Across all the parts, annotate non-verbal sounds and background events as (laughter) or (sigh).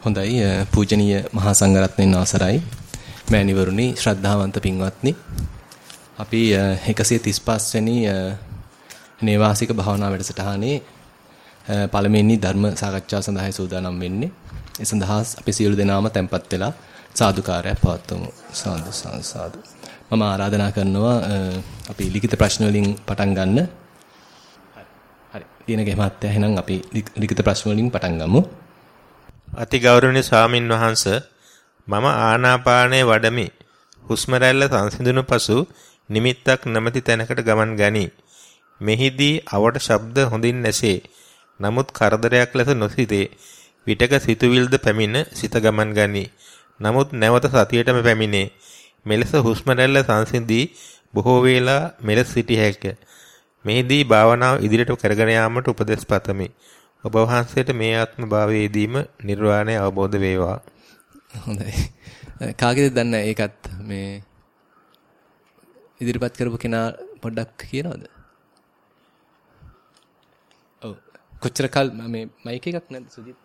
හොඳයි පූජනීය මහා සංඝරත්නයන් අවසරයි. මෑණිවරුනි ශ්‍රද්ධාවන්ත පින්වත්නි අපි 135 වෙනි නේවාසික භාවනා වැඩසටහනේ පළමුවෙනි ධර්ම සාකච්ඡාව සඳහායි සූදානම් වෙන්නේ. ඒ සඳහා අපි සියලු දෙනාම tempත් වෙලා සාදුකාරයක් පවත්වමු. සාදු සාදු මම ආරාධනා කරනවා අපි ලිඛිත ප්‍රශ්න වලින් පටන් ගන්න. හරි. දිනගේ මහත්තයා එහෙනම් අපි ලිඛිත ප්‍රශ්න වලින් පටන් ගමු. අතිගෞරවනීය ස්වාමින් වහන්ස මම ආනාපානයේ වඩමි. හුස්ම රැල්ල සංසිඳුණු පසු නිමිත්තක් නැමැති තැනකට ගමන් ගනී. මෙහිදී අවට ශබ්ද හොඳින් නැසේ. නමුත් කරදරයක් ලෙස නොසිතේ. විටක සිතුවිල්ද පැමිණ සිත ගමන් ගනී. නමුත් නැවත සතියටම පැමිණේ. මෙලෙස හුස්ම රැල්ල සංසිඳී බොහෝ වේලා මෙලෙස සිටිය හැකිය. මෙහිදී භාවනාව ඉදිරියට කරගෙන යාමට උපදෙස් පතමි. ඔබ වහන්සේට මේ ආත්ම භාවයේදීම නිර්වාණය අවබෝධ වේවා. හොඳයි. කාගේද දන්න ඒකත් මේ ඉදිරිපත් කරපු කෙනා පොඩ්ඩක් කියනවද? ඔව්. කොච්චර කල් මේ මයික් එකක් නැද්ද සුජිත්?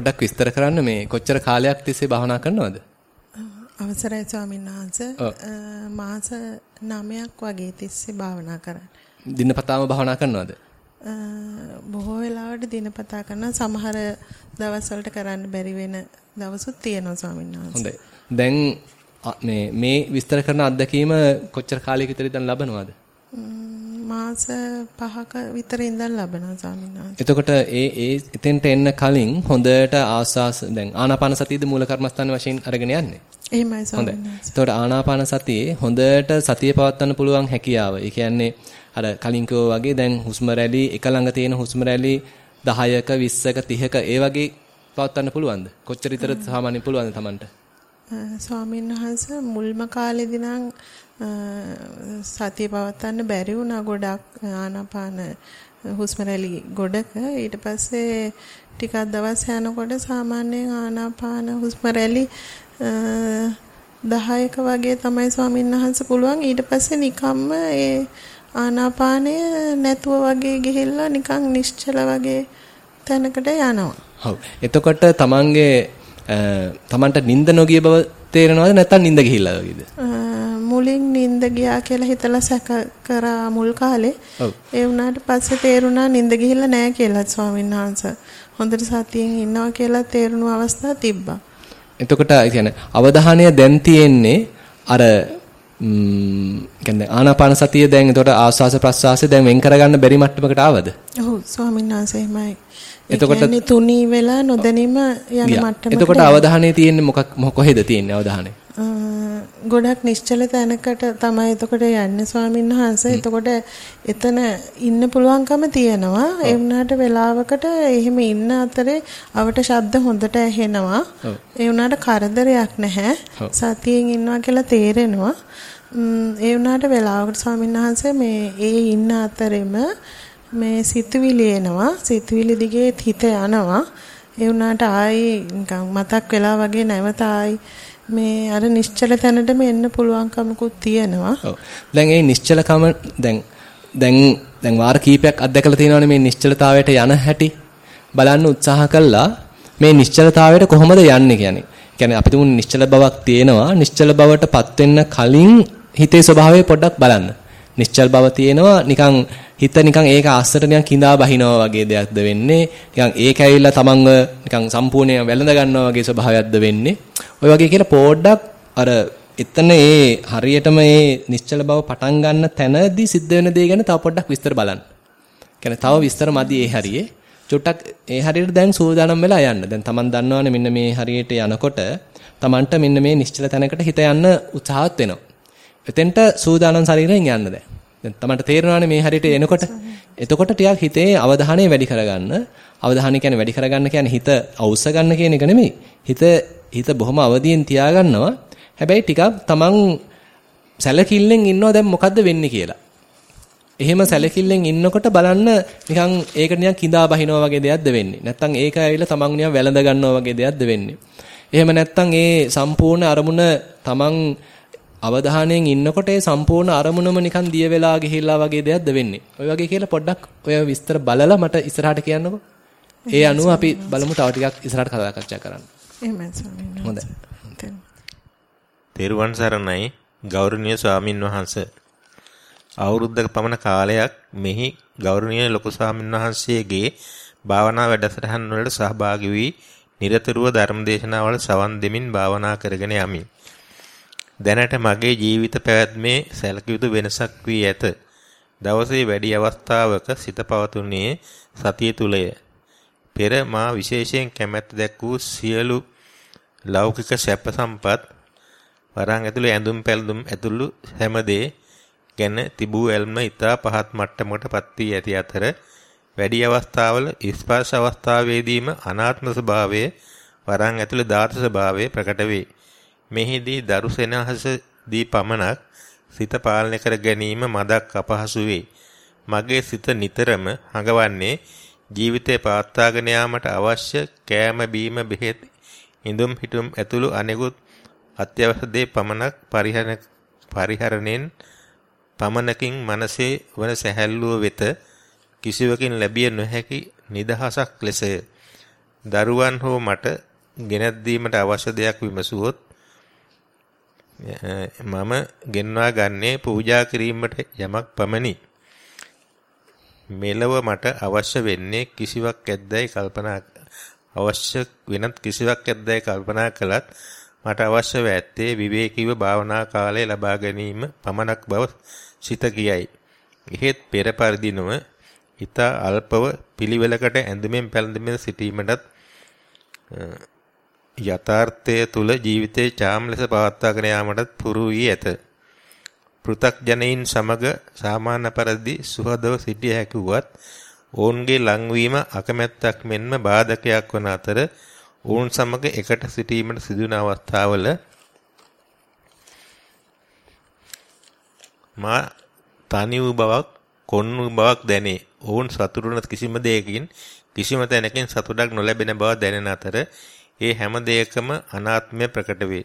පොඩ්ඩක් විස්තර කරන්න මේ කොච්චර කාලයක් තිස්සේ භාවනා කරනවද? අවසරයි ස්වාමීන් වහන්සේ. මාස 9ක් වගේ තිස්සේ භාවනා කරන්නේ. දිනපතාම භාවනා කරනවද? බොහෝ වෙලාවට දිනපතා කරන සමහර දවස් වලට කරන්න බැරි වෙන දවසුත් තියෙනවා ස්වාමීන් වහන්සේ. හොඳයි. දැන් මේ මේ විස්තර කරන අත්දැකීම කොච්චර කාලයක විතර ඉඳන් ලබනවද? මාස 5ක විතර ඉඳන් ලබනවා ස්වාමීන්. එතකොට ඒ ඒ එතෙන්ට එන්න කලින් හොඳට ආස්වාස දැන් ආනාපාන සතියද මූල කර්මස්ථාන වශයෙන් අරගෙන යන්නේ. එහෙමයි ස්වාමීන් වහන්සේ. එතකොට ආනාපාන සතියේ හොඳට සතිය පවත්වන්න පුළුවන් හැකියාව. ඒ කියන්නේ අර කලින් වගේ දැන් හුස්ම රැලි එක ළඟ තියෙන හුස්ම රැලි 10ක 20ක 30ක ඒ වගේ පවත්වන්න පුළුවන්ද? කොච්චර විතර සාමාන්‍යයෙන් පුළුවන්ද Tamanට? ස්වාමීන් වහන්සේ මුල්ම කාලේදී නම් සතිය පවත්වන්න බැරි වුණා ගොඩක් ආනාපාන හුස්ම රැලි ගොඩක ඊට පස්සේ ටිකක් දවස් යනකොට සාමාන්‍යයෙන් ආනාපාන හුස්ම රැලි 10ක වගේ තමයි ස්වාමීන් වහන්සේ පුළුවන් ඊට පස්සේ නිකම්ම ඒ ආනාපානය නැතුව වගේ ගිහිල්ලා නිකන් නිශ්චල වගේ තැනකට යනවා. ඔව්. එතකොට තමන්ගේ තමන්ට නිින්ද නොගිය බව තේරෙනවද නැත්නම් නිින්ද ගිහිල්ලා වගේද? මුලින් නිින්ද ගියා කියලා හිතලා සැක කරා මුල් කාලේ. ඒ වුණාට පස්සේ තේරුණා නිින්ද ගිහිල්ලා නැහැ කියලා ස්වාමීන් වහන්සේ. හොඳට සතියෙන් ඉන්නවා කියලා තේරුණු අවස්ථා තිබ්බා. එතකොට කියන්නේ අවධානය දැන් තියෙන්නේ අර ම්ම් කියන්නේ ආනාපාන සතිය දැන් එතකොට ආස්වාස ප්‍රස්වාසය දැන් වෙන් කරගන්න බැරි මට්ටමකට ආවද? ඔව් ස්වාමීන් වහන්සේ එහෙමයි. එතකොට තුනී වෙලා නොදැනීම යන මට්ටමකට. එතකොට අවධානය තියෙන්නේ මොකක් කොහෙද තියෙන්නේ අවධානය? ගොඩක් නිශ්චල තැනකට තමයි එතකොට යන්නේ ස්වාමීන් වහන්සේ. එතකොට එතන ඉන්න පුළුවන්කම තියෙනවා. ඒ වුණාට වෙලාවකට එහෙම ඉන්න අතරේ අවට ශබ්ද හොඳට ඇහෙනවා. ඒ වුණාට කරදරයක් නැහැ. සතියෙන් ඉන්නවා කියලා තේරෙනවා. ඒ වුණාට වෙලාවකට ස්වාමීන් වහන්සේ මේ ඒ ඉන්න අතරෙම මේ සිතුවිලි එනවා. සිතුවිලි දිගේ හිත යනවා. ඒ වුණාට ආයි නිකන් මතක් වෙලා වගේ නැවත ආයි මේ අර නිශ්චල තැනටම එන්න පුළුවන්කමකුත් තියෙනවා. ඔව්. දැන් මේ නිශ්චලකම දැන් දැන් දැන් වාර කීපයක් අත්දැකලා තියෙනවානේ මේ නිශ්චලතාවයට යන හැටි බලන්න උත්සාහ කළා මේ නිශ්චලතාවයට කොහොමද යන්නේ කියන්නේ. කියන්නේ අපි තුමු නිශ්චල බවක් තියෙනවා. නිශ්චල බවටපත් වෙන්න කලින් හිතේ ස්වභාවය පොඩ්ඩක් බලන්න. නිශ්චල බව තියෙනවා නිකන් හිත නිකන් ඒක ආස්සට නිකන් කිඳා බහිනවා වගේ දෙයක්ද වෙන්නේ. නිකන් ඒක ඇවිල්ලා තමන්ව නිකන් සම්පූර්ණයෙන් වැළඳ ගන්නවා වගේ ස්වභාවයක්ද වෙන්නේ. ඔය වගේ කියලා පොඩ්ඩක් අර එතන ඒ හරියටම ඒ නිශ්චල බව පටන් ගන්න තැනදී සිද්ධ වෙන දේ ගැන තව පොඩ්ඩක් විස්තර බලන්න. කියන්නේ තව විස්තර මදි ඒ හරියේ. චුට්ටක් ඒ හරියට දැන් සූදානම් වෙලා යන්න. දැන් Taman දන්නවනේ මෙන්න මේ හරියට යනකොට Tamanට මෙන්න මේ නිශ්චල තැනකට හිත යන්න උත්සාහත් වෙනවා. එතෙන්ට සූදානම් ශරීරයෙන් යන්න දැන්. දැන් Tamanට තේරෙනවානේ මේ හරියට එනකොට. එතකොට ටිකක් හිතේ අවධානය වැඩි කරගන්න. අවධානය කියන්නේ වැඩි කරගන්න කියන්නේ හිත අවුස්ස ගන්න කියන එක නෙමෙයි. හිත හිත බොහොම අවදියෙන් තියාගන්නවා. හැබැයි ටිකක් Taman සැලකිල්ලෙන් ඉන්නවා දැන් මොකද්ද වෙන්නේ කියලා. එහෙම සැලකිල්ලෙන් ඉන්නකොට බලන්න නිකන් ඒක නිකන් කිඳා බහිනවා වගේ දෙයක්ද වෙන්නේ. නැත්තම් ඒක ඇවිල්ලා තමන් නිකන් වැළඳ ගන්නවා වගේ දෙයක්ද වෙන්නේ. එහෙම නැත්තම් ඒ සම්පූර්ණ අරමුණ තමන් අවධානයෙන් ඉන්නකොට ඒ සම්පූර්ණ අරමුණම නිකන් දිය වෙලා ගිහිල්ලා වගේ දෙයක්ද වෙන්නේ. ඔය වගේ කියලා පොඩ්ඩක් ඔය විස්තර බලලා මට ඉස්සරහට කියන්නකෝ. ඒ අනුව අපි බලමු තව ටිකක් ඉස්සරහට කතා කරච්චා කරන්න. එහෙමයි ස්වාමීන් වහන්සේ. හොඳයි. තෙරුවන් සරණයි ගෞරවනීය ස්වාමින් වහන්සේ. අවුරුද්දක පමණ කාලයක් මෙහි ගෞරවනීය ලොකු ස්වාමින් වහන්සේගේ භාවනා වැඩසටහන් වලට සහභාගී වී නිරතුරුව ධර්මදේශනාවල සවන් දෙමින් භාවනා කරගෙන යමි. දැනට මගේ ජීවිත පැවැත්මේ සැලකිය යුතු වෙනසක් වී ඇත. දවසේ වැඩි අවස්ථාවක සිත පවතුනේ සතිය තුලය. පෙර මා විශේෂයෙන් කැමැත්ත දැක් වූ සියලු ලෞකික සැප සම්පත් වරන් ඇතුළේ ඇඳුම් පැළඳුම් ඇතුළු හැමදේ ගැන තිබූ ඇල්ම ඉතා පහත් මට්ටමකටපත් වී ඇති අතර වැඩි අවස්ථාවල ස්පර්ශ අවස්ථාවේදීම අනාත්ම ස්වභාවය වරන් ඇතුළේ ධාතු ස්වභාවය ප්‍රකට වේ. මෙහිදී දරුසෙනහස දී පමණක් සිත පාලනය කර ගැනීම මදක් අපහසු වේ. මගේ සිත නිතරම හඟවන්නේ ජීවිතේ පවත්වාගෙන යාමට අවශ්‍ය කෑම බීම බෙහෙත් ඉඳුම් හිටුම් ඇතුළු අනෙකුත් අත්‍යවශ්‍ය දේ පමණක් පරිහරණයෙන් පමණකින් මනසේ වන සැහැල්ලුව වෙත කිසිවකින් ලැබිය නොහැකි නිදහසක් ලෙසය. දරුවන් හෝ මට ගෙනත් දීමට අවශ්‍ය දෙයක් විමසුවොත් මම ගෙන්වා ගන්නේ පූජා කිරීමට යමක් පමණි. මෙලව මට අවශ්‍ය වෙන්නේ කිසිවක් ඇද්දයි කල්පනා අවශ්‍ය වෙනත් කිසිවක් ඇද්දයි කල්පනා කළත් මට අවශ්‍ය වැත්තේ විවේකීව භාවනා කාලය ලබා ගැනීම පමණක් බව සිත කියයි. එහෙත් පෙර පරිදි නොව ඊට අල්පව පිළිවෙලකට ඇඳුමෙන් පැළඳෙමින් සිටීමටත් යථාර්ථය තුල ජීවිතේ චාම් ලෙස පවත්වාගෙන යාමටත් පුරු වී ඇත. පෘ탁ජනයින් සමග සාමාන්‍ය පරිදි සුහදව සිටිය හැකි වුවත් ඔවුන්ගේ ලංවීම අකමැත්තක් මෙන්ම බාධකයක් වන අතර ඔවුන් සමග එකට සිටීමට සිදුවන අවස්ථාවල මා තනි වූ බවක් කොන් වූ බවක් දැනේ. ඔවුන් සතුටුන කිසිම දෙයකින් කිසිම තැනකින් සතුටක් නොලැබෙන බව දැනෙන අතර ඒ හැම දෙයකම අනාත්මය ප්‍රකට වේ.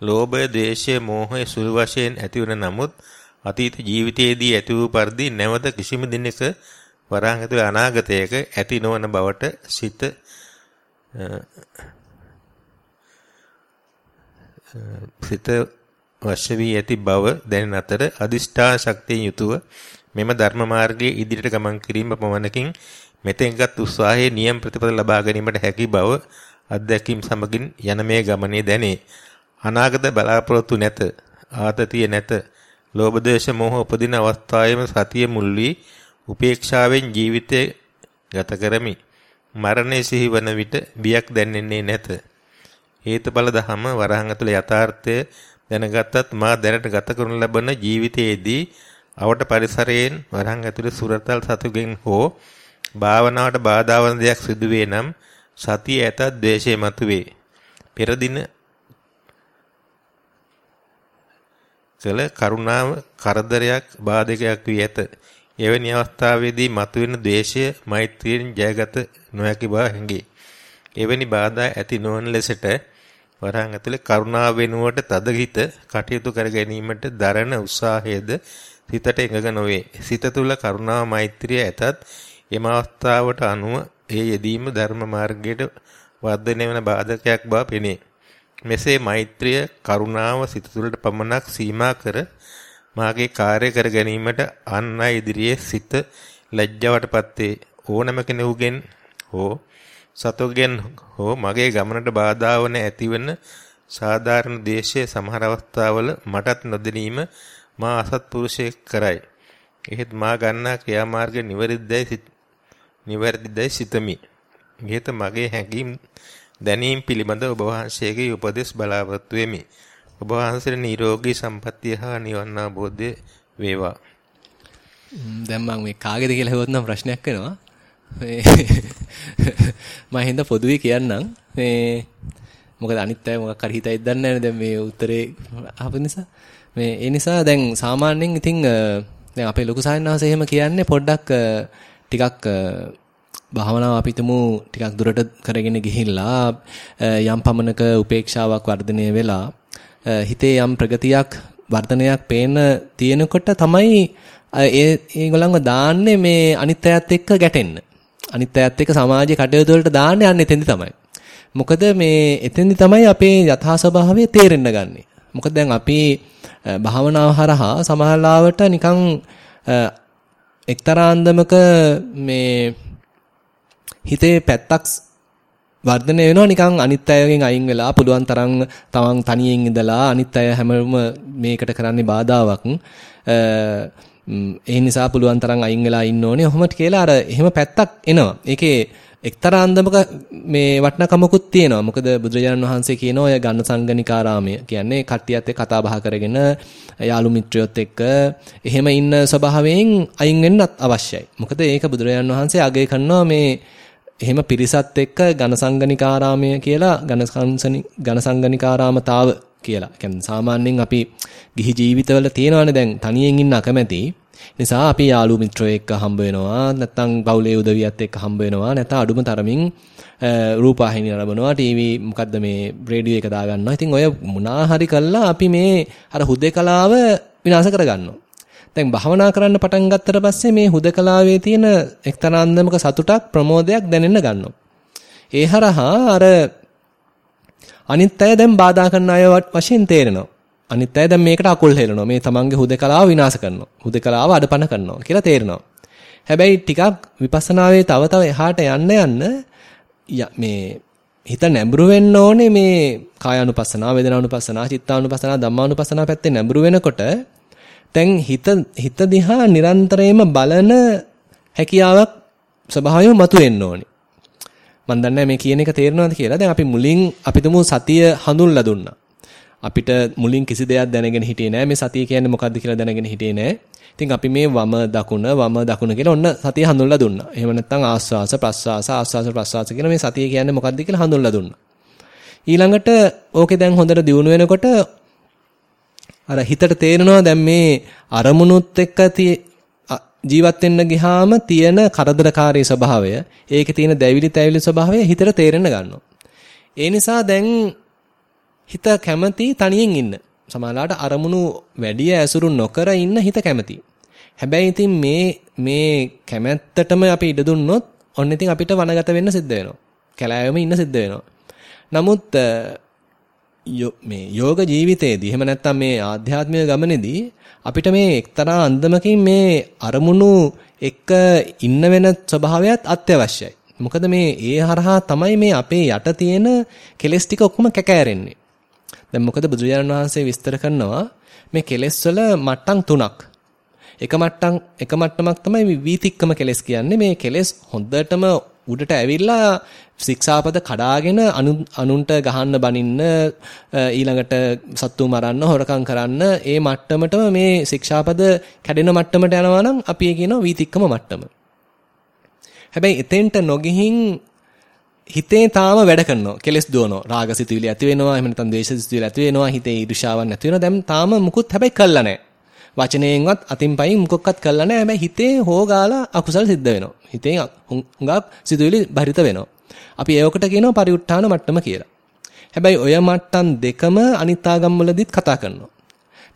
ලෝභය, ද්වේෂය, මෝහය සුළු වශයෙන් ඇතිවන නමුත් අතීත ජීවිතයේදී ඇති වූ පරිදි නැවත කිසිම දිනක වරහන් ඇතුළේ අනාගතයක ඇති නොවන බවට සිත සිත වශ්‍ය වී ඇති බව දැනෙන අතර අදිෂ්ඨාන ශක්තියෙන් යුතුව මෙම ධර්ම මාර්ගයේ ඉදිරියට ගමන් කිරීම පමණකින් මෙතෙන්ගත් උත්සාහයේ නියම ප්‍රතිඵල ලබා ගැනීමට හැකි බව අත්දැකීම් සමගින් යන මේ ගමනේ දැනේ. අනාගත බලාපොරොත්තු නැත. ආතතිය නැත. ලෝභ දේශ මොහ උපදින අවස්ථාවේම සතිය මුල් වී උපේක්ෂාවෙන් ජීවිතය ගත කරමි. මරණය සිහිවන විට බියක් දැනෙන්නේ නැත. හේතුඵල ධම වරහන් ඇතුළේ යථාර්ථය දැනගත්තත් මා දැනට ගත කරනු ලබන ජීවිතයේදී අවට පරිසරයෙන් වරහන් ඇතුළේ සුරතල් සතුගෙන් හෝ භාවනාවට බාධා වන දෙයක් සිදුවේ නම් සතිය ඇතත් ද්වේෂය මතුවේ. පෙර දින කළ කරුණාව කරදරයක් බාධකයක් වී ඇත. එවැනි අවස්ථාවේදී මතුවෙන ද්වේෂය මෛත්‍රියෙන් ජයගත නොහැකි බව හැඟේ. එවැනි බාධා ඇති නොවන ලෙසට වරහන් ඇතුලේ කරුණාව වෙනුවට තදහිත කටයුතු කර ගැනීමට දරන උත්සාහයද සිතට එකඟ නොවේ. සිත තුළ කරුණාව මෛත්‍රිය ඇතත් එම අවස්ථාවට අනුව ඒ යෙදීම ධර්ම මාර්ගයට වර්ධනය වන බාධකයක් බව පෙනේ. මෙසේ මෛත්‍රිය කරුණාව සිත තුළට පමණක් සීමා කර මාගේ කාර්ය කර ගැනීමට අන් අය ඉදිරියේ සිත ලැජ්ජාවටපත් වේ. ඕනම කෙනෙකුගෙන් හෝ සතුගෙන් හෝ මගේ ගමනට බාධා වන ඇතිවන සාධාරණ දේශයේ සමහර අවස්ථාවල මටත් නොදැනීම මා අසත්පුරුෂයෙක් කරයි. එහෙත් මා ගන්නා ක්‍රියාමාර්ග නිවැරදිදයි නිවැරදිදයි සිතමි. ඊට මගේ හැඟීම් දැනීම් පිළිබඳ ඔබ වහන්සේගේ උපදෙස් බලාපොරොත්තු වෙමි. ඔබ වහන්සේට නිරෝගී සම්පන්නිය හා නිවන් අවබෝධය වේවා. දැන් මම මේ කාගේද කියලා හෙවොත් නම් ප්‍රශ්නයක් වෙනවා. (laughs) මම හින්දා පොදුවේ කියන්නම්. මේ මොකද අනිත් අය මොකක් හරි හිතයිද දන්නේ නැහැ දැන් මේ උත්තරේ අහපු නිසා. මේ ඒ නිසා දැන් සාමාන්‍යයෙන් ඉතින් දැන් අපේ ලොකු සායනවාස එහෙම කියන්නේ පොඩ්ඩක් ටිකක් භාවනාව අපිටම ටිකක් දුරට කරගෙන ගිහිල්ලා යම් පමණක උපේක්ෂාවක් වර්ධනය වෙලා හිතේ යම් ප්‍රගතියක් වර්ධනයක් පේන තියෙනකොට තමයි ඒ ඒගොල්ලන්ව දාන්නේ මේ අනිත් අයත් එක්ක ගැටෙන්න. අනිත් අයත් එක්ක සමාජයේ කටයුතු වලට දාන්නේ අන්න එතෙන්දි තමයි. මොකද මේ එතෙන්දි තමයි අපේ යථා ස්වභාවය තේරෙන්න ගන්නෙ. මොකද දැන් අපි භාවනාව හරහා සමහරලාවට නිකන් එක්තරා අන්දමක මේ හිතේ පැත්තක් වර්ධනය වෙනවා නිකන් අනිත් අයගෙන් අයින් වෙලා පුළුවන් තරම් තමන් තනියෙන් ඉඳලා අනිත් අය හැමෝම මේකට කරන්නේ බාධාවක්. ඒ නිසා පුළුවන් තරම් අයින් වෙලා ඉන්න ඕනේ. ඔහොම කියලා අර එහෙම පැත්තක් එනවා. ඒකේ එක්තරා අන්දමක මේ වටිනකමකුත් තියෙනවා. මොකද බුදුරජාණන් වහන්සේ කියන ඔය ගන්න සංගණිකාරාමය කියන්නේ කට්ටියත් එක්ක කතා බහ කරගෙන යාළු මිත්‍රයොත් එක්ක එහෙම ඉන්න ස්වභාවයෙන් අයින් වෙන්නත් අවශ්‍යයි. මොකද ඒක බුදුරජාණන් වහන්සේ අගය කරනවා මේ එහෙම පිරිසත් එක්ක ඝන සංගණිකාරාමය කියලා ඝන සංගණිකාරාමතාව කියලා. කියන්නේ සාමාන්‍යයෙන් අපි ගිහි ජීවිතවල තියෙනවානේ දැන් තනියෙන් ඉන්න අකමැති. නිසා අපි යාළු මිත්‍රයෝ එක්ක හම්බ වෙනවා නැත්නම් පවුලේ උදවියත් එක්ක හම්බ වෙනවා නැත්නම් අඩුම තරමින් රූපවාහිනිය නරඹනවා ටීවී මොකද්ද මේ රේඩියෝ එක දාගන්නවා. ඉතින් ඔය මොනා හරි කළා අපි මේ අර හුදේකලාව විනාශ කරගන්නවා. දැන් භවනා කරන්න පටන් ගත්තට පස්සේ මේ හුදකලාවේ තියෙන එක්තරා අන්දමක සතුටක් ප්‍රමෝදයක් දැනෙන්න ගන්නවා. ඒ හරහා අර අනිත් අය දැන් බාධා කරන අය වශයෙන් තේරෙනවා. අනිත් අය දැන් මේකට අකුල් හෙලනවා. මේ තමන්ගේ හුදකලාව විනාශ කරනවා. හුදකලාව අඩපණ කරනවා කියලා තේරෙනවා. හැබැයි ටිකක් විපස්සනාවේ තව තව එහාට යන්න යන්න මේ හිත නැඹුරු වෙන්න ඕනේ මේ කායානුපස්සනා, වේදනානුපස්සනා, චිත්තානුපස්සනා, ධම්මානුපස්සනා පැත්තේ නැඹුරු වෙනකොට දැන් හිත හිත දිහා නිරන්තරයෙන්ම බලන හැකියාවක් ස්වභාවයෙන්ම මතුවෙන්න ඕනේ. මම දන්නේ මේ කියන එක තේරෙනවද කියලා. දැන් අපි මුලින් අපි තුමු සතිය හඳුන්ලා දුන්නා. අපිට මුලින් කිසි දෙයක් දැනගෙන හිටියේ නෑ. මේ සතිය කියන්නේ මොකද්ද කියලා දැනගෙන හිටියේ නෑ. ඉතින් අපි මේ වම දකුණ වම දකුණ කියලා ඔන්න සතිය හඳුන්ලා දුන්නා. එහෙම නැත්නම් ආස්වාස ප්‍රස්වාස ආස්වාස ප්‍රස්වාස කියන මේ සතිය කියන්නේ මොකද්ද කියලා හඳුන්ලා දුන්නා. ඊළඟට ඕකේ දැන් හොඳට දියුණු වෙනකොට අර හිතට තේරෙනවා දැන් මේ අරමුණුත් එක්ක ජීවත් වෙන්න ගියාම තියෙන කරදරකාරී ස්වභාවය, ඒකේ තියෙන දැවිලි තැවිලි ස්වභාවය හිතට තේරෙන්න ගන්නවා. ඒ නිසා දැන් හිත කැමති තනියෙන් ඉන්න. සමහරවිට අරමුණු වැඩි ඇසුරු නොකර ඉන්න හිත කැමති. හැබැයි ඉතින් මේ මේ කැමැත්තටම අපි ඉඩ දුන්නොත් ඔන්න ඉතින් අපිට වනගත වෙන්න සිද්ධ වෙනවා. කැලෑවෙම ඉන්න සිද්ධ වෙනවා. නමුත් මේ යෝග ජීවිතයේදී එහෙම නැත්නම් මේ ආධ්‍යාත්මික ගමනේදී අපිට මේ එක්තරා අන්දමකින් මේ අරමුණු එක්ක ඉන්න වෙන ස්වභාවයත් අත්‍යවශ්‍යයි. මොකද මේ ඒ හරහා තමයි මේ අපේ යට තියෙන කෙලෙස් ටික ඔක්කොම කැකෑරෙන්නේ. දැන් මොකද බුදුරජාණන් වහන්සේ විස්තර කරනවා මේ කෙලෙස් වල මට්ටම් තුනක්. එක මට්ටම් එක මට්ටමක් තමයි වීතික්කම කෙලෙස් කියන්නේ. මේ කෙලෙස් හොඳටම උඩට ඇවිල්ලා ශික්ෂාපද කඩාගෙන අනුන්ට ගහන්න බනින්න ඊළඟට සත්තු මරන්න හොරකම් කරන්න ඒ මට්ටමටම මේ ශික්ෂාපද කැඩෙන මට්ටමට යනවා නම් අපි ඒ කියනවා වීතික්කම මට්ටම. හැබැයි එතෙන්ට නොගිහින් හිතේ තාම වැඩ කරනවා. කෙලස් දුවනවා. රාග සිතුවිලි ඇති වෙනවා. එහෙම නැත්නම් ද්වේෂ සිතුවිලි ඇති වෙනවා. හිතේ ඊර්ෂාවන් ඇති වෙනවා. දැන් තාම මුකුත් හැබැයි කළා නැහැ. වචනයෙන්වත් අතින් පයින් මුකුත්වත් කළා නැහැ. හැබැයි හිතේ හොගාලා අකුසල් සිද්ධ වෙනවා. හිතේ හුඟක් සිතුවිලි බරිත වෙනවා. අපි ඒවකට කියනවා පරිඋත්ථාන මට්ටම කියලා. හැබැයි ඔය මට්ටම් දෙකම අනිත්‍යාගම් වලදීත් කතා කරනවා.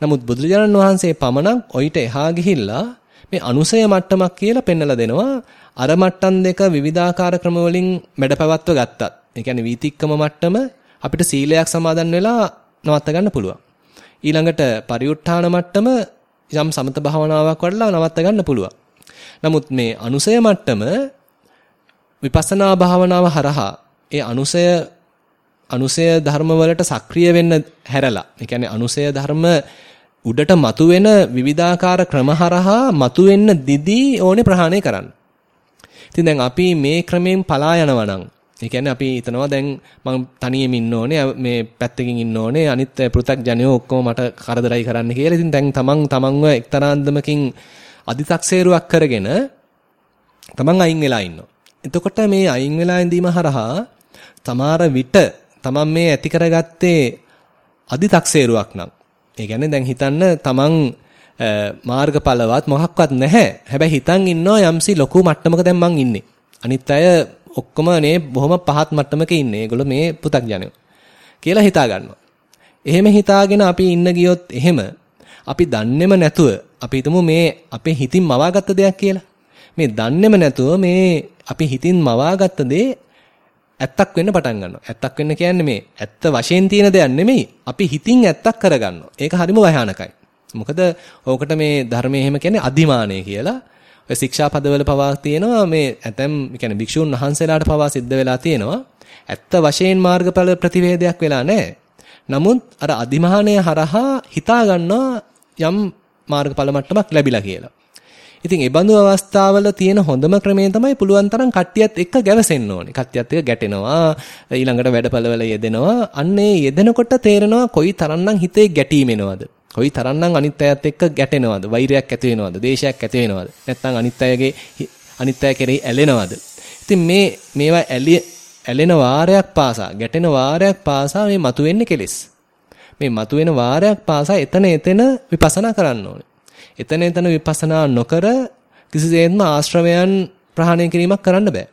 නමුත් බුදුරජාණන් වහන්සේ පමණක් ඔయిత එහා ගිහිල්ලා මේ අනුසය මට්ටමක් කියලා පෙන්නලා දෙනවා. අර මට්ටම් දෙක විවිධාකාර ක්‍රම වලින් මැඩපවත්ව ගත්තත් ඒ කියන්නේ වීතික්කම මට්ටම අපිට සීලයක් සමාදන් වෙලා නවත්ත ගන්න පුළුවන්. ඊළඟට පරිඋත්ථාන මට්ටම යම් සමත භාවනාවක් වඩලා නවත්ත ගන්න පුළුවන්. නමුත් මේ අනුසය මට්ටම විපස්සනා භාවනාව හරහා ඒ අනුසය අනුසය ධර්ම වලට සක්‍රිය වෙන්න හැරලා ඒ කියන්නේ අනුසය ධර්ම උඩට මතුවෙන විවිධාකාර ක්‍රම හරහා මතුවෙන්න දිදී ඕනේ ප්‍රහාණය කරන්න. ඉතින් දැන් අපි මේ ක්‍රමයෙන් පලා යනවා නම් ඒ කියන්නේ අපි හිතනවා දැන් මම තනියම ඉන්න ඕනේ මේ පැත්තකින් ඉන්න ඕනේ අනිත් පෘථග්ජනයෝ ඔක්කොම මට කරදරයි කරන්න කියලා. ඉතින් දැන් තමන් තමන්ව එක්තරා අන්දමකින් අදි탁සේරුවක් කරගෙන තමන් අයින් වෙලා ඉන්නවා. එතකොට මේ අයින් වෙලා ඉඳීම හරහා තමාර විට තමන් මේ ඇති කරගත්තේ අදි탁සේරුවක් නම්. ඒ කියන්නේ දැන් හිතන්න තමන් මාර්ගඵලවත් මොකක්වත් නැහැ. හැබැයි හිතන් ඉන්නවා යම්සි ලොකු මට්ටමක දැන් මං ඉන්නේ. අනිත් අය ඔක්කොම නේ බොහොම පහත් මට්ටමක ඉන්නේ. ඒගොල්ලෝ මේ පු탁ජනයෝ කියලා හිතා ගන්නවා. එහෙම හිතාගෙන අපි ඉන්න ගියොත් එහෙම අපි දන්නේම නැතුව අපි හිතමු මේ අපේ හිතින් මවාගත්ත දෙයක් කියලා. මේ දන්නේම නැතුව මේ අපි හිතින් මවාගත්ත දේ ඇත්තක් වෙන්න පටන් ගන්නවා. ඇත්තක් වෙන්න කියන්නේ මේ ඇත්ත වශයෙන් තියෙන දෙයක් නෙමෙයි. අපි හිතින් ඇත්තක් කරගන්නවා. ඒක හරිම භයානකයි. මොකද ඕකට මේ ධර්මයේ එහෙම කියන්නේ අදිමානය කියලා. ඔය ශික්ෂා පදවල පවා තියෙනවා මේ ඇතම් කියන්නේ භික්ෂුන් වහන්සේලාට පවා සිද්ධ වෙලා තියෙනවා. ඇත්ත වශයෙන් මාර්ගඵල ප්‍රතිවේදයක් වෙලා නැහැ. නමුත් අර අදිමහානය හරහා හිතා ගන්නවා යම් මාර්ගඵල මට්ටමක් ලැබිලා කියලා. ඉතින් ඒ බඳු අවස්ථාවල තියෙන හොඳම ක්‍රමය තමයි පුළුවන් තරම් කට්ටියත් එක්ක ගැවසෙන්න ඕනේ. කට්ටියත් එක්ක ගැටෙනවා, ඊළඟට වැඩපළවල යෙදෙනවා. අන්න ඒ යෙදෙනකොට තේරෙනවා කොයි තරම්නම් හිතේ ගැටීම් එනවද. කොයි තරම්නම් අනිත් අයත් එක්ක ගැටෙනවද, වෛරයක් ඇති වෙනවද, දේශයක් ඇති වෙනවද. නැත්නම් අනිත් අයගේ අනිත් අය කෙරෙහි ඇලෙනවද. ඉතින් මේ මේවා ඇලිය ඇලෙන වාරයක් පාසා, ගැටෙන වාරයක් පාසා මේ මතුවෙන්නේ කෙලෙස්. මේ මතුවෙන වාරයක් පාසා එතන එතන විපස්සනා කරන්න ඕනේ. එතන එතන විපස්සනා නොකර කිසිසේත්ම ආශ්‍රවයන් ප්‍රහාණය කිරීමක් කරන්න බෑ.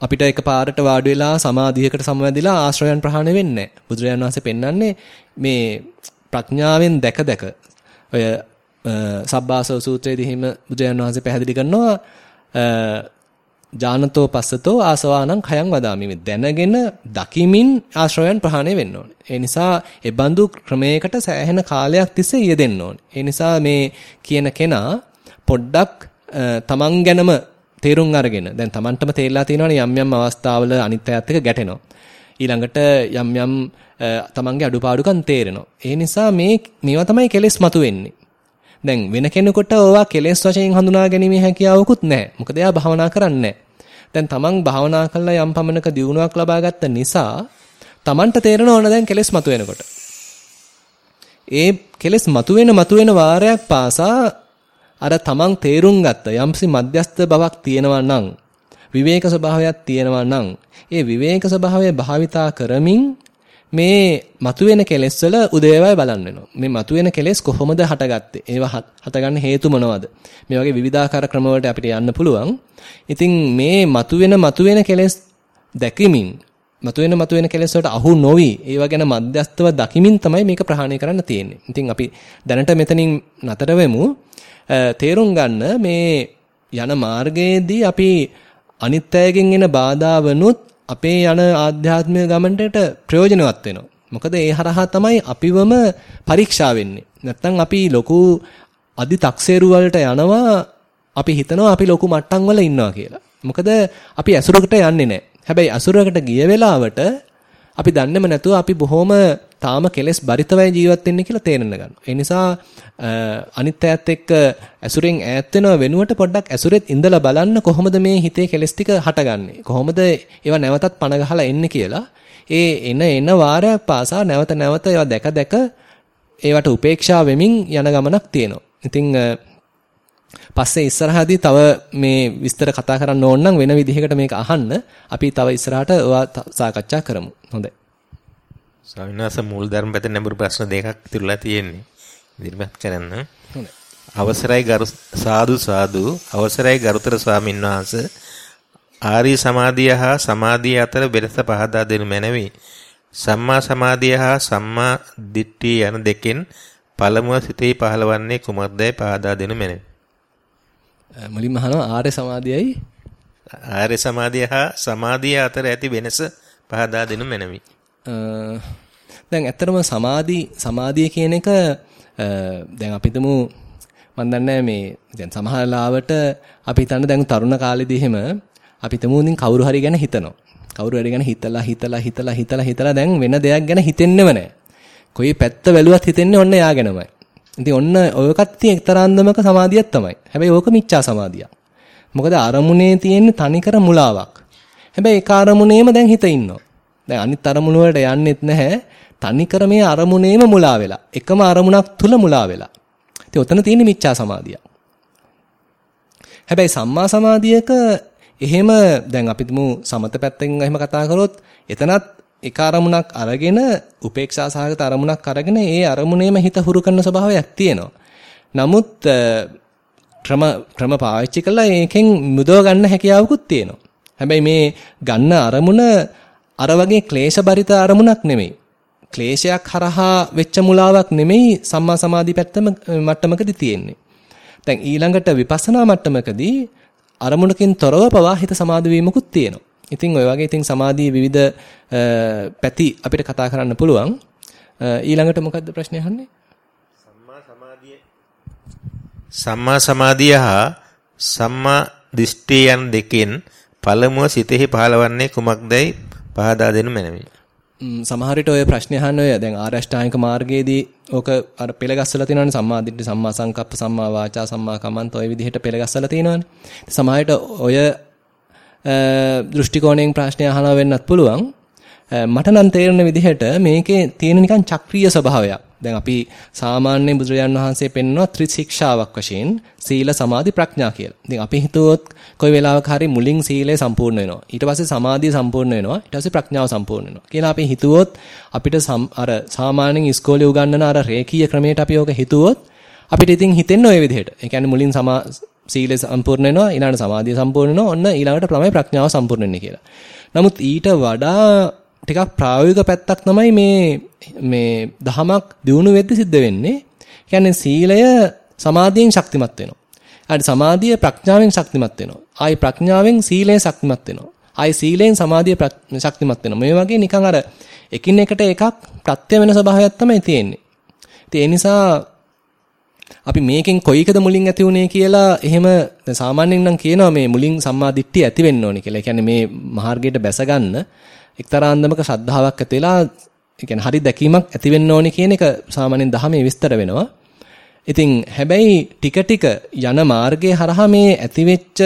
අපිට එකපාරට වාඩි වෙලා සමාධියකට සමවැදිලා ආශ්‍රවයන් ප්‍රහාණය වෙන්නේ නැහැ. බුදුරජාණන් වහන්සේ පෙන්වන්නේ මේ ප්‍රඥාවෙන් දැක දැක ඔය සබ්බාසව සූත්‍රයේදී හිම බුදුරජාණන් වහන්සේ පැහැදිලි කරනවා ජානතෝ පස්සතෝ ආසවානං khයං වදාමි මේ දැනගෙන දකිමින් ආශ්‍රයයන් ප්‍රහාණය වෙන්න ඕනේ. ඒ නිසා ඒ බඳු ක්‍රමයකට සෑහෙන කාලයක් තිස්සේ යෙදෙන්න ඕනේ. ඒ නිසා මේ කියන කෙනා පොඩ්ඩක් තමන් ගැනම තේරුම් අරගෙන දැන් තමන්ටම තේරලා තියෙනවනේ යම් යම් අවස්ථාවල අනිත් අයත් එක්ක ගැටෙනවා. ඊළඟට යම් යම් තමන්ගේ අඩුපාඩුකම් තේරෙනවා. ඒ නිසා මේ මේවා තමයි කෙලෙස් මතුවෙන්නේ. දැන් වෙන කෙනෙකුට ඕවා කෙලෙස් වශයෙන් හඳුනා ගැනීමේ හැකියාවකුත් නැහැ. මොකද එයා භාවනා කරන්නේ දැන් තමන් භාවනා කළා යම් පමණක දියුණුවක් ලබා ගත්ත නිසා තමන්ට තේරෙන ඕන දැන් කෙලෙස් මතුවෙනකොට. ඒ කෙලෙස් මතුවෙන මතුවෙන වාරයක් පාසා අර තමන් තේරුම් ගත්ත යම්සි මධ්‍යස්ත බවක් තියෙනවා නම් විවේක ස්වභාවයක් තියෙනවා නම් ඒ විවේක ස්වභාවය භාවිතා කරමින් මේ මතුවෙන කෙලෙස් වල උදේවය බලන්න වෙනවා. මේ මතුවෙන කෙලෙස් කොහොමද හටගත්තේ? ඒවා හටගන්න හේතු මොනවද? මේ වගේ විවිධාකාර ක්‍රම අපිට යන්න පුළුවන්. ඉතින් මේ මතුවෙන මතුවෙන කෙලෙස් දැකීමින් මතුවෙන මතුවෙන කෙලෙස් වලට අහු නොවි ඒවා ගැන මධ්‍යස්තව දකිමින් තමයි මේක ප්‍රහාණය කරන්න තියෙන්නේ. ඉතින් අපි දැනට මෙතනින් නතර වෙමු. තේරුම් ගන්න මේ යන මාර්ගයේදී අපි අනිත්‍යයෙන් එන බාධාවනුත් අපේ යන ආධ්‍යාත්මික ගමනට ප්‍රයෝජනවත් වෙනවා. මොකද ඒ හරහා තමයි අපිවම පරීක්ෂා වෙන්නේ. නැත්තම් අපි ලොකු අදි තක්සේරු වලට යනවා අපි හිතනවා අපි ලොකු මට්ටම් වල ඉන්නවා කියලා. මොකද අපි ඇසුරකට යන්නේ නැහැ. හැබැයි ඇසුරකට ගිය වෙලාවට අපි දන්නේම නැතුව අපි බොහොම තාම කෙලස් බරිතවයි ජීවත් වෙන්නේ කියලා තේරෙන්න ගන්නවා. ඒ නිසා අනිත් ඈත් එක්ක ඇසුරෙන් ඈත් වෙනව වෙනුවට පොඩ්ඩක් ඇසුරෙත් ඉඳලා බලන්න කොහොමද මේ හිතේ කෙලස් ටික හටගන්නේ. කොහොමද ඒවා නැවතත් පණ ගහලා එන්නේ කියලා. ඒ එන එන වාරයක් පාසා නැවත නැවත ඒවා දැක දැක ඒවට උපේක්ෂා වෙමින් යන ගමනක් තියෙනවා. ඉතින් පස්සේ ඉස්සරහදී තව මේ විස්තර කතා කරන්න ඕන නම් වෙන විදිහකට මේක අහන්න අපි තව ඉස්සරහට ඔයා සාකච්ඡා කරමු. හොඳයි. ස්වාමීන් වහන්සේ මූල ධර්ම පැත්තේ නැඹුරු ප්‍රශ්න දෙකක් ඉතුරුලා තියෙන්නේ. ඉදිරිපත් කරන්න. හොඳයි. අවසරයි ගරු සාදු සාදු අවසරයි ගරුතර ස්වාමීන් වහන්සේ ආරි සමාධිය හා සමාධිය අතර වෙනස පහදා දෙනු මැනවි. සම්මා සමාධිය හා සම්මා දිට්ඨිය යන දෙකෙන් පළමුව සිතේ පහළවන්නේ කුමක්දයි පහදා දෙනු මැනවි. මුලින්ම අහනවා ආර්ය සමාධියයි ආර්ය සමාධිය හා සමාධිය අතර ඇති වෙනස පහදා දෙනු මැනවි. දැන් ඇත්තටම සමාධි සමාධිය කියන එක දැන් අපි හිතමු මම දන්නේ මේ දැන් සමහර ලාවට අපි හිතන්නේ දැන් තරුණ කාලෙදී එහෙම අපි හිතමු ඉතින් කවුරු හරි ගැන හිතනවා. කවුරු හරි ගැන හිතලා හිතලා හිතලා හිතලා හිතලා දැන් වෙන දෙයක් ගැන හිතෙන්නෙම නැහැ. කොයි පැත්ත වැළුවත් හිතෙන්නේ ඔන්න එයා ගැනමයි. ඉතින් ඔන්න ඔයකත් තියෙන එක්තරා අන්දමක සමාධියක් තමයි. හැබැයි ඕක මිච්ඡා සමාධියක්. මොකද අරමුණේ තියෙන තනිකර මුලාවක්. හැබැයි ඒක අරමුණේම දැන් හිත ඉන්නවා. දැන් අනිත් අරමුණ වලට යන්නෙත් නැහැ. තනිකර මේ අරමුණේම මුලා වෙලා. එකම අරමුණක් තුල මුලා වෙලා. ඉතින් ඔතන තියෙන මිච්ඡා සමාධිය. හැබැයි සම්මා සමාධියක එහෙම දැන් අපි තුමු සමත පැත්තෙන් එහෙම කතා කරොත් එතනත් එක අරමුණක් අරගෙන උපේක්ෂා සහගත අරමුණක් අරගෙන ඒ අරමුණේම හිත හුරු කරන ස්වභාවයක් තියෙනවා. නමුත් ක්‍රම ක්‍රම පාවිච්චි කළා ඒකෙන් මුදව ගන්න හැකියාවකුත් තියෙනවා. හැබැයි මේ ගන්න අරමුණ අර වගේ ක්ලේශ බරිත අරමුණක් නෙමෙයි. ක්ලේශයක් හරහා වෙච්ච මුලාවක් නෙමෙයි සම්මා සමාධි පැත්තම මට්ටමකදී තියෙන්නේ. දැන් ඊළඟට විපස්සනා මට්ටමකදී අරමුණකින් තොරව පවා හිත සමාධි වීමකුත් තියෙනවා. ඉතින් ඔය වගේ ඉතින් සමාධියේ විවිධ පැති අපිට කතා කරන්න පුළුවන්. ඊළඟට මොකද්ද ප්‍රශ්නේ අහන්නේ? සම්මා සමාධිය සම්මා සමාධිය හා සම්මා දිෂ්ඨිය යන දෙකෙන් පළමුව සිතෙහි පහළවන්නේ කුමක්දයි පහදා දෙනු මැනවි. සමහර විට ඔය ප්‍රශ්නේ අහන්න ඔය දැන් ආරෂ්ඨායක මාර්ගයේදී ඕක අර පෙළගස්සලා තියෙනවානේ සම්මා දිට්ඨි සම්මා සංකප්ප සම්මා වාචා සම්මා කම්මන්ත ඔය විදිහට පෙළගස්සලා තියෙනවානේ. සමහර විට ඔය දෘෂ්ටි කෝණයෙන් ප්‍රශ්නය අහලා වෙන්නත් පුළුවන්. මට නම් තේරෙන විදිහට මේකේ තියෙන නිකන් චක්‍රීය ස්වභාවයක්. දැන් අපි සාමාන්‍ය බුදුරජාන් වහන්සේ පෙන්වනවා ත්‍රිශික්ෂාවක් වශයෙන් සීල සමාධි ප්‍රඥා කියලා. ඉතින් අපි හිතුවොත් කොයි වෙලාවක හරි මුලින් සීලය සම්පූර්ණ වෙනවා. ඊට පස්සේ සමාධිය සම්පූර්ණ වෙනවා. ඊට පස්සේ ප්‍රඥාව සම්පූර්ණ වෙනවා. කියලා අපි හිතුවොත් අපිට අර සාමාන්‍යයෙන් ඉස්කෝලේ උගන්වන අර රේඛීය ක්‍රමයට අපි ඕක හිතුවොත් අපිට ඉතින් හිතෙන්නේ ওই විදිහට. ඒ කියන්නේ මුලින් සමා සීලය සම්පූර්ණ වෙනවා ඊළඟට සමාධිය සම්පූර්ණ වෙනවා ඔන්න ඊළඟට තමයි ප්‍රඥාව සම්පූර්ණ වෙන්නේ කියලා. නමුත් ඊට වඩා ටිකක් ප්‍රායෝගික පැත්තක් තමයි මේ මේ දහමක් දියුණු වෙද්දි සිද්ධ වෙන්නේ. කියන්නේ සීලය සමාධියෙන් ශක්තිමත් වෙනවා. හරි සමාධිය ප්‍රඥාවෙන් ශක්තිමත් වෙනවා. ආයි ප්‍රඥාවෙන් සීලයෙන් ශක්තිමත් වෙනවා. ආයි සීලයෙන් සමාධිය ශක්තිමත් වෙනවා. මේ වගේ නිකන් අර එකින් එකට එකක් ප්‍රත්‍ය වෙන ස්වභාවයක් තමයි තියෙන්නේ. ඉතින් ඒ නිසා අපි මේකෙන් කොයි එකද මුලින් ඇති වුනේ කියලා එහෙම දැන් සාමාන්‍යයෙන් නම් කියනවා මේ මුලින් සම්මා දිට්ඨිය ඇති වෙන්න ඕනේ කියලා. ඒ කියන්නේ මේ මාර්ගයට බැස ගන්න එක්තරා අන්දමක ශ්‍රද්ධාවක් ඇති වෙලා ඒ කියන්නේ හරි දැකීමක් ඇති වෙන්න ඕනේ කියන එක සාමාන්‍යයෙන් දහමේ විස්තර වෙනවා. ඉතින් හැබැයි ටික ටික යන මාර්ගයේ හරහා මේ ඇතිවෙච්ච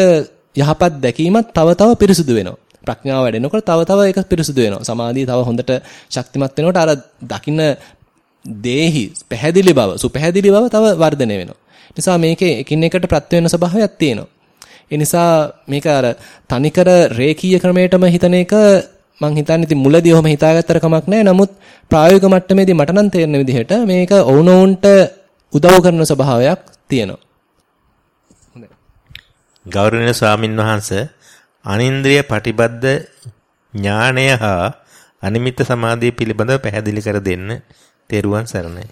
යහපත් දැකීමත් තව තව පිරිසුදු වෙනවා. ප්‍රඥාව වැඩෙනකොට තව තව ඒක පිරිසුදු වෙනවා. සමාධිය තව හොඳට ශක්තිමත් වෙනකොට අර දකින්න දේහි පැහැදිලි බව, සුපැහැදිලි බව තව වර්ධනය වෙනවා. නිසා මේකේ එකින් එකට ප්‍රත්‍ය වෙන ස්වභාවයක් තියෙනවා. ඒ නිසා මේක අර තනිකර රේඛීය ක්‍රමයටම හිතන එක මං හිතන්නේ ඉතින් මුලදී ඔහම හිතාගත්තර කමක් නැහැ. නමුත් ප්‍රායෝගික මට්ටමේදී මට නම් තේරෙන විදිහට මේක ඔවුනොවුන්ට උදව් කරන ස්වභාවයක් තියෙනවා. හොඳයි. ගෞරවනීය ස්වාමින් වහන්සේ අනින්ද්‍රිය පටිබද්ද ඥාණය හා අනිමිත්ත සමාධිය පිළිබඳව පැහැදිලි කර දෙන්න. තෙරුවන් සරණයි.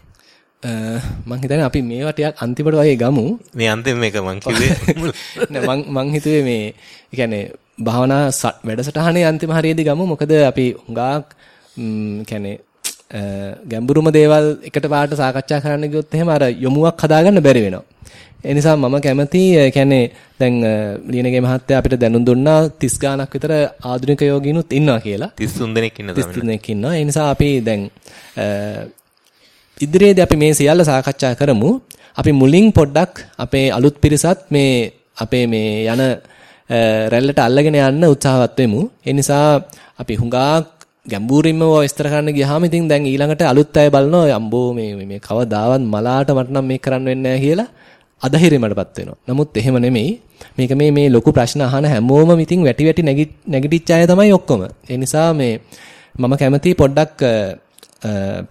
මං හිතන්නේ අපි මේවා ටිකක් අන්තිමට වගේ ගමු. මේ අන්තිම මේක මං කිව්වේ. (laughs) නෑ මං මං හිතුවේ මේ කියන්නේ භාවනා වැඩසටහනේ අන්තිම හරියේදී ගමු. මොකද අපි හුඟක් කියන්නේ ගැඹුරුම දේවල් එකට පාට සාකච්ඡා කරන්න ගියොත් එහෙම අර යොමුවක් හදාගන්න බැරි වෙනවා. ඒ නිසා මම කැමති කියන්නේ දැන් ලියනගේ මහත්තයා අපිට දැනුම් දුන්නා 30 ගාණක් විතර ආධුනික යෝගිනුත් ඉන්නවා කියලා. 33 දෙනෙක් ඉන්නවා. 33 දෙනෙක් ඉන්නවා. ඒ නිසා අපි දැන් ඉදිරියේදී අපි මේ සියල්ල සාකච්ඡා කරමු. අපි මුලින් පොඩ්ඩක් අපේ අලුත් පිරිසත් මේ අපේ මේ යන රැල්ලට අල්ලගෙන යන්න උත්සාහවත් වෙමු. ඒ නිසා අපි හුඟා ගැඹුරින්ම ඔය විස්තර කරන්න ගියාම ඉතින් දැන් ඊළඟට අලුත් අය බලනවා අම්බෝ මේ මේ කවදාවත් මලාට මට නම් මේක කරන්න වෙන්නේ නැහැ කියලා අධෛර්යයටපත් වෙනවා. නමුත් එහෙම නෙමෙයි. මේක මේ මේ ලොකු ප්‍රශ්න අහන හැමෝම ඉතින් වැටි වැටි නැගිටිච්ච අය තමයි ඔක්කොම. ඒ නිසා මේ මම කැමති පොඩ්ඩක්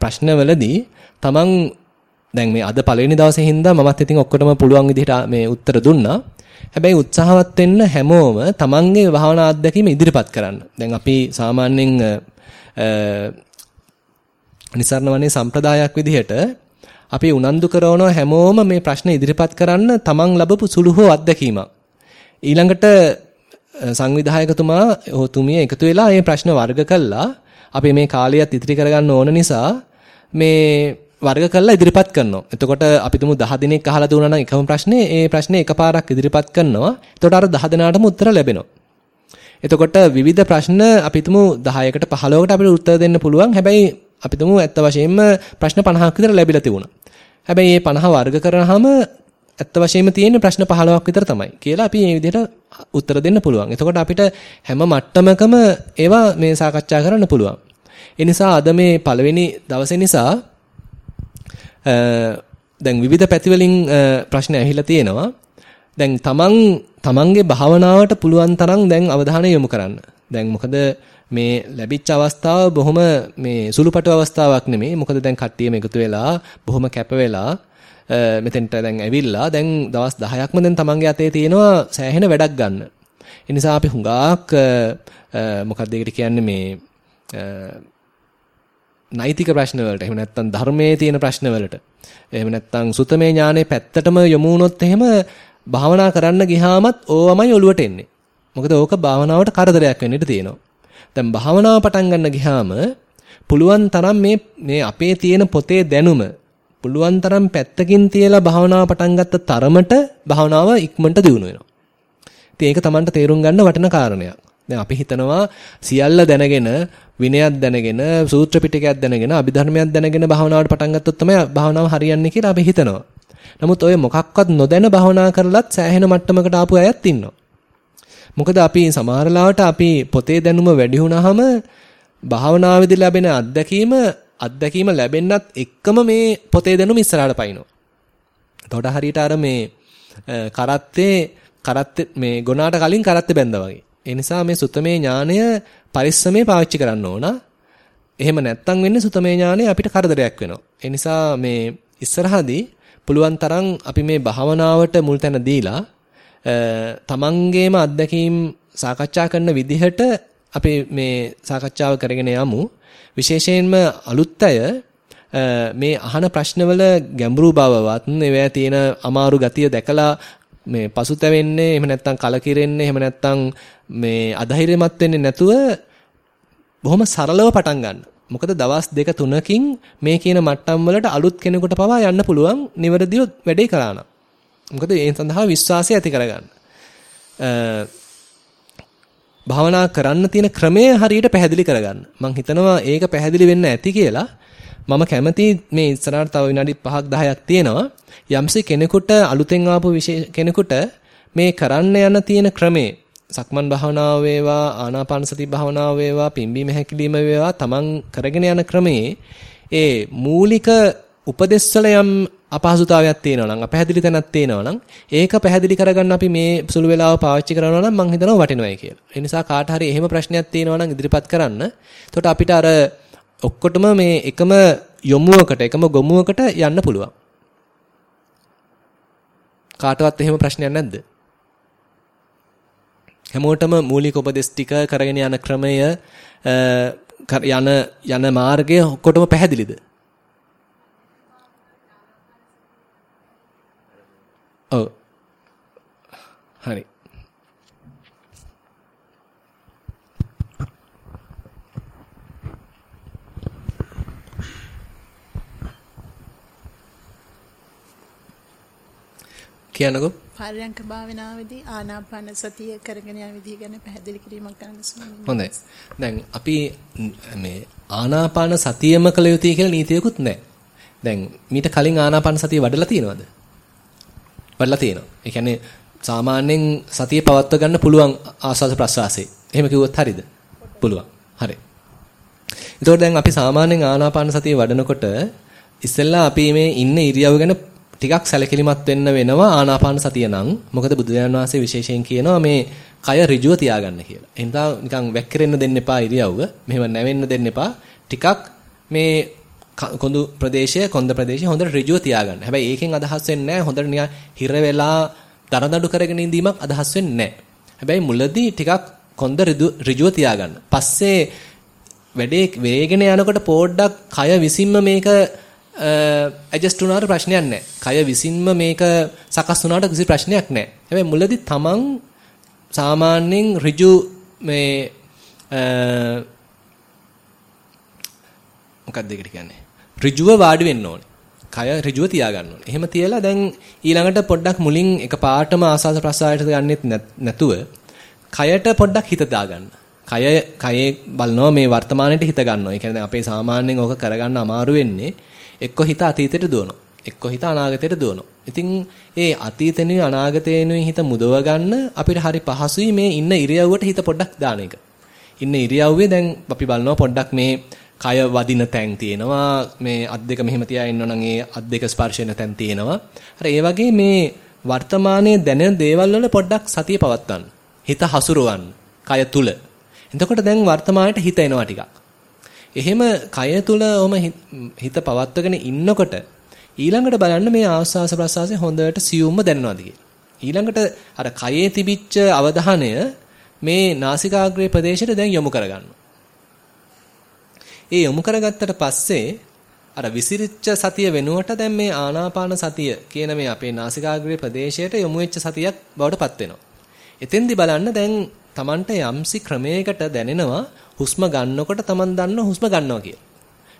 ප්‍රශ්නවලදී තමන් දැන් මේ අද පළවෙනි දවසේ හින්දා මමත් ඉතින් ඔක්කොටම පුළුවන් විදිහට මේ උත්තර දුන්නා. හැබැයි උත්සාහවත් වෙන්න හැමෝම තමන්ගේ භාවනා අත්දැකීම ඉදිරිපත් කරන්න. දැන් අපි සාමාන්‍යයෙන් නිසරණ වනේ සම්ප්‍රදායක් විදිහට අපි උනන්දු කරන හැමෝම මේ ප්‍රශ්න ඉදිරිපත් කරන්න තමන් ලැබපු සුළු හෝ අත්දැකීමක්. ඊළඟට සංවිධායකතුමා ඔහුතුමිය එකතු වෙලා මේ ප්‍රශ්න වර්ග කළා. අපි මේ කාලයත් ඉදිරි කරගන්න ඕන නිසා මේ වර්ග කරලා ඉදිරිපත් කරනවා. එතකොට අපි තුමු 10 දිනක් අහලා දුන්නා නම් එකම ප්‍රශ්නේ ඒ ප්‍රශ්නේ එකපාරක් ඉදිරිපත් කරනවා. එතකොට අර 10 දෙනාටම උත්තර ලැබෙනවා. එතකොට විවිධ ප්‍රශ්න අපි තුමු 10කට 15කට අපිට උත්තර දෙන්න පුළුවන්. හැබැයි අපි තුමු ඇත්ත වශයෙන්ම ප්‍රශ්න 50ක් විතර ලැබිලා තිබුණා. හැබැයි මේ 50 වර්ග කරනහම ඇත්ත වශයෙන්ම තියෙන ප්‍රශ්න 15ක් විතර තමයි කියලා අපි මේ විදිහට උත්තර දෙන්න පුළුවන්. එතකොට අපිට හැම මට්ටමකම ඒවා මේ සාකච්ඡා කරන්න පුළුවන්. ඒ නිසා අද මේ පළවෙනි දවසේ නිසා දැන් විවිධ පැතිවලින් ප්‍රශ්න ඇහිලා තියෙනවා. දැන් තමන් තමන්ගේ භාවනාවට පුළුවන් තරම් දැන් අවධානය යොමු කරන්න. දැන් මොකද මේ ලැබිච්ච අවස්ථාව බොහොම මේ සුළුපටු අවස්ථාවක් නෙමෙයි. මොකද දැන් කට්ටියම එකතු වෙලා බොහොම කැප වෙලා මෙතෙන්ට දැන් ඇවිල්ලා දැන් දවස් 10ක්ම දැන් තමන්ගේ අතේ තියෙනවා සෑහෙන වැඩක් ගන්න. ඒ නිසා අපි හුඟක් මොකක්ද ඒකට කියන්නේ මේ නෛතික ප්‍රශ්න වලට එහෙම නැත්නම් ධර්මයේ තියෙන ප්‍රශ්න වලට එහෙම නැත්නම් සුතමේ ඥානේ පැත්තටම යොමු වුණොත් එහෙම භාවනා කරන්න ගියාමත් ඕවමයි ඔලුවට එන්නේ. මොකද ඕක භාවනාවට කරදරයක් වෙන්න ඉඩ තියෙනවා. දැන් භාවනාව පටන් ගන්න ගියාම පුළුවන් තරම් මේ මේ අපේ තියෙන පොතේ දැනුම පුළුවන් තරම් පැත්තකින් තියලා භාවනාව පටන් ගත්ත තරමට භාවනාව ඉක්මනට දියුණු වෙනවා. ඉතින් ඒක Tamanට තේරුම් ගන්න වටින කාරණයක්. දැන් අපි හිතනවා සියල්ල දැනගෙන විනයක් දැනගෙන සූත්‍ර පිටකයක් දැනගෙන අභිධර්මයක් දැනගෙන භාවනාවට පටන් ගත්තොත් තමයි භාවනාව හරියන්නේ කියලා අපි හිතනවා. නමුත් ඔය මොකක්වත් නොදැන භාවනා කරලත් සෑහෙන මට්ටමකට ආපු අයත් ඉන්නවා. මොකද අපි සමහර අපි පොතේ දැනුම වැඩි වුණාම භාවනාවේදී ලැබෙන අත්දැකීම අත්දැකීම ලැබෙන්නත් එක්කම මේ පොතේ දැනුම ඉස්සරහට පයින්නවා. එතකොට හරියට අර මේ කරත්තේ කරත්තේ මේ ගොනාට කලින් කරත්තේ බැඳා වගේ. ඒ නිසා මේ සුතමේ ඥානය පරිස්සමේ පාවිච්චි කරන්න ඕන. එහෙම නැත්තම් වෙන්නේ සුතමේ ඥානය අපිට කරදරයක් වෙනවා. ඒ නිසා මේ ඉස්සරහදී පුළුවන් තරම් අපි මේ භාවනාවට මුල් තැන දීලා තමන්ගේම අත්දැකීම් සාකච්ඡා කරන විදිහට අපි මේ සාකච්ඡාව කරගෙන යමු. විශේෂයෙන්ම අලුත් අය මේ අහන ප්‍රශ්නවල ගැඹුරු බවවත් ඒවැය තියෙන අමාරු ගතිය දැකලා මේ පසුතැවෙන්නේ එහෙම නැත්නම් කලකිරෙන්නේ එහෙම නැත්නම් මේ අධෛර්යමත් වෙන්නේ නැතුව බොහොම සරලව පටන් ගන්න. මොකද දවස් දෙක තුනකින් මේ කියන මට්ටම් වලට අලුත් කෙනෙකුට පවා යන්න පුළුවන් නිවැරදිව වැඩේ කරා නම්. මොකද ඒ සඳහා විශ්වාසය ඇති කරගන්න. භාවනා කරන්න තියෙන ක්‍රමය හරියට පැහැදිලි කරගන්න. මම හිතනවා ඒක පැහැදිලි වෙන්න ඇති කියලා. මම කැමති මේ ඉස්සරහට තව විනාඩි 5ක් 10ක් තියෙනවා. යම්සි කෙනෙකුට අලුතෙන් ආපු කෙනෙකුට මේ කරන්න යන තියෙන ක්‍රමේ සක්මන් භාවනාව වේවා ආනාපාන සති භාවනාව වේවා පිම්බීම හැකිලිම වේවා තමන් කරගෙන යන ක්‍රමයේ ඒ මූලික උපදෙස්වල යම් අපහසුතාවයක් තියෙනවා නම් අපැහැදිලි තැනක් තියෙනවා නම් ඒක පැහැදිලි කරගන්න අපි මේ සුළු වෙලාව පාවිච්චි කරනවා නම් මම හිතනවා වටිනවයි කියලා. ඒ නිසා කාට හරි එහෙම ප්‍රශ්නයක් තියෙනවා නම් ඉදිරිපත් කරන්න. එතකොට අපිට අර ඔක්කොටම මේ එකම යොමුවකට එකම ගොමුවකට යන්න පුළුවන්. කාටවත් එහෙම ප්‍රශ්නයක් නැද්ද? හැමෝටම මූලික උපදෙස් ටික කරගෙන යන ක්‍රමය යන යන මාර්ගය ඔක්කොටම පැහැදිලිද? ඔව්. හරි. කියන්නකෝ පරයන්ක භාවනාවේදී ආනාපාන සතිය කරගෙන යන විදිහ ගැන පැහැදිලි කිරීමක් කරන්න හොඳයි. දැන් අපි මේ ආනාපාන සතියම කළ යුතුයි කියලා නීතියකුත් නැහැ. දැන් මීට කලින් ආනාපාන සතිය වඩලා තියෙනවද? වඩලා තියෙනවා. ඒ කියන්නේ සාමාන්‍යයෙන් සතිය පවත්වා ගන්න පුළුවන් ආස්වාද ප්‍රසවාසයේ. එහෙම කිව්වොත් හරියද? පුළුවන්. හරි. එතකොට දැන් අපි සාමාන්‍යයෙන් ආනාපාන සතිය වඩනකොට ඉස්සෙල්ලා අපි මේ ඉන්න ඉරියව්ව ගැන ටිකක් සැලකිලිමත් වෙන්න වෙනවා ආනාපාන සතිය නම්. මොකද බුදුරජාණන් වහන්සේ විශේෂයෙන් කියනවා මේ කය ඍජුව තියාගන්න කියලා. එහෙනම් නිකන් වැක්කිරෙන්න දෙන්න එපා ඉරියව්ව. මෙහෙම නැවෙන්න දෙන්න එපා. ටිකක් මේ කොඳු ප්‍රදේශය කොන්ද ප්‍රදේශය හොඳට ඍජුව තියාගන්න. හැබැයි ඒකෙන් අදහස් වෙන්නේ නැහැ හොඳට නිකන් හිර වෙලා දරදඬු කරගෙන ඉඳීමක් අදහස් වෙන්නේ නැහැ. හැබැයි මුලදී ටිකක් කොන්ද ඍජුව තියාගන්න. පස්සේ වැඩේ වේගෙන යනකොට පොඩ්ඩක් කය විසින්ම මේක ඇඩ්ජස්ට් වුණාට ප්‍රශ්නයක් නැහැ. කය විසින්ම මේක සකස් වුණාට කිසි ප්‍රශ්නයක් නැහැ. හැබැයි මුලදී තමන් සාමාන්‍යයෙන් ඍජු මේ මොකක්ද ඒකට කියන්නේ? ඍජුව වාඩි වෙන්න ඕනේ. කය ඍජුව තියාගන්න ඕනේ. එහෙම තියලා දැන් ඊළඟට පොඩ්ඩක් මුලින් එකපාරටම ආසාස ප්‍රසආයයට ගන්නෙත් නැතුව කයට පොඩ්ඩක් හිත දාගන්න. කය කයේ බලනවා මේ වර්තමානයේට හිත ගන්නවා. ඒ කියන්නේ අපේ සාමාන්‍යයෙන් ඕක කරගන්න අමාරු වෙන්නේ එක්ක හිත අතීතයට දුවනවා. එක්ක හිත අනාගතයට දුවනවා. ඉතින් ඒ අතීතෙනුයි අනාගතේනුයි හිත මුදව ගන්න අපිට හරි පහසුයි මේ ඉන්න ඉරියව්වට හිත පොඩ්ඩක් දාන එක. ඉන්න ඉරියව්වේ දැන් අපි බලනවා පොඩ්ඩක් මේ කය වදින තැන් තියෙනවා මේ අත් දෙක මෙහෙම තියා ඉන්නවා නම් ඒ අත් දෙක ස්පර්ශ වෙන තැන් තියෙනවා. අර ඒ වගේ මේ වර්තමානයේ දැනෙන දේවල් වල පොඩ්ඩක් සතිය පවත්වන්න. හිත හසුරවන්න. කය තුල. එතකොට දැන් වර්තමානයට හිත එනවා ටිකක්. එහෙම කය තුල ඔහම හිත පවත්වගෙන ඉන්නකොට ඊළඟට බලන්න මේ ආස්වාස ප්‍රසආසය හොඳට සියුම්ම දැනෙනවද ඊළඟට අර කයේ තිබිච්ච අවධානය මේ නාසිකාග්‍රේ ප්‍රදේශයට දැන් යොමු කරගන්න. ඒ යොමු කරගත්තට පස්සේ අර විසිරිච්ච සතිය වෙනුවට දැන් මේ ආනාපාන සතිය කියන මේ අපේ නාසිකාග්‍රේ ප්‍රදේශයට යොමු වෙච්ච සතියක් බවට පත් වෙනවා. එතෙන්දි බලන්න දැන් Tamanට යම්සි ක්‍රමයකට දැනෙනවා හුස්ම ගන්නකොට Taman දන්නවා හුස්ම ගන්නවා කියලා.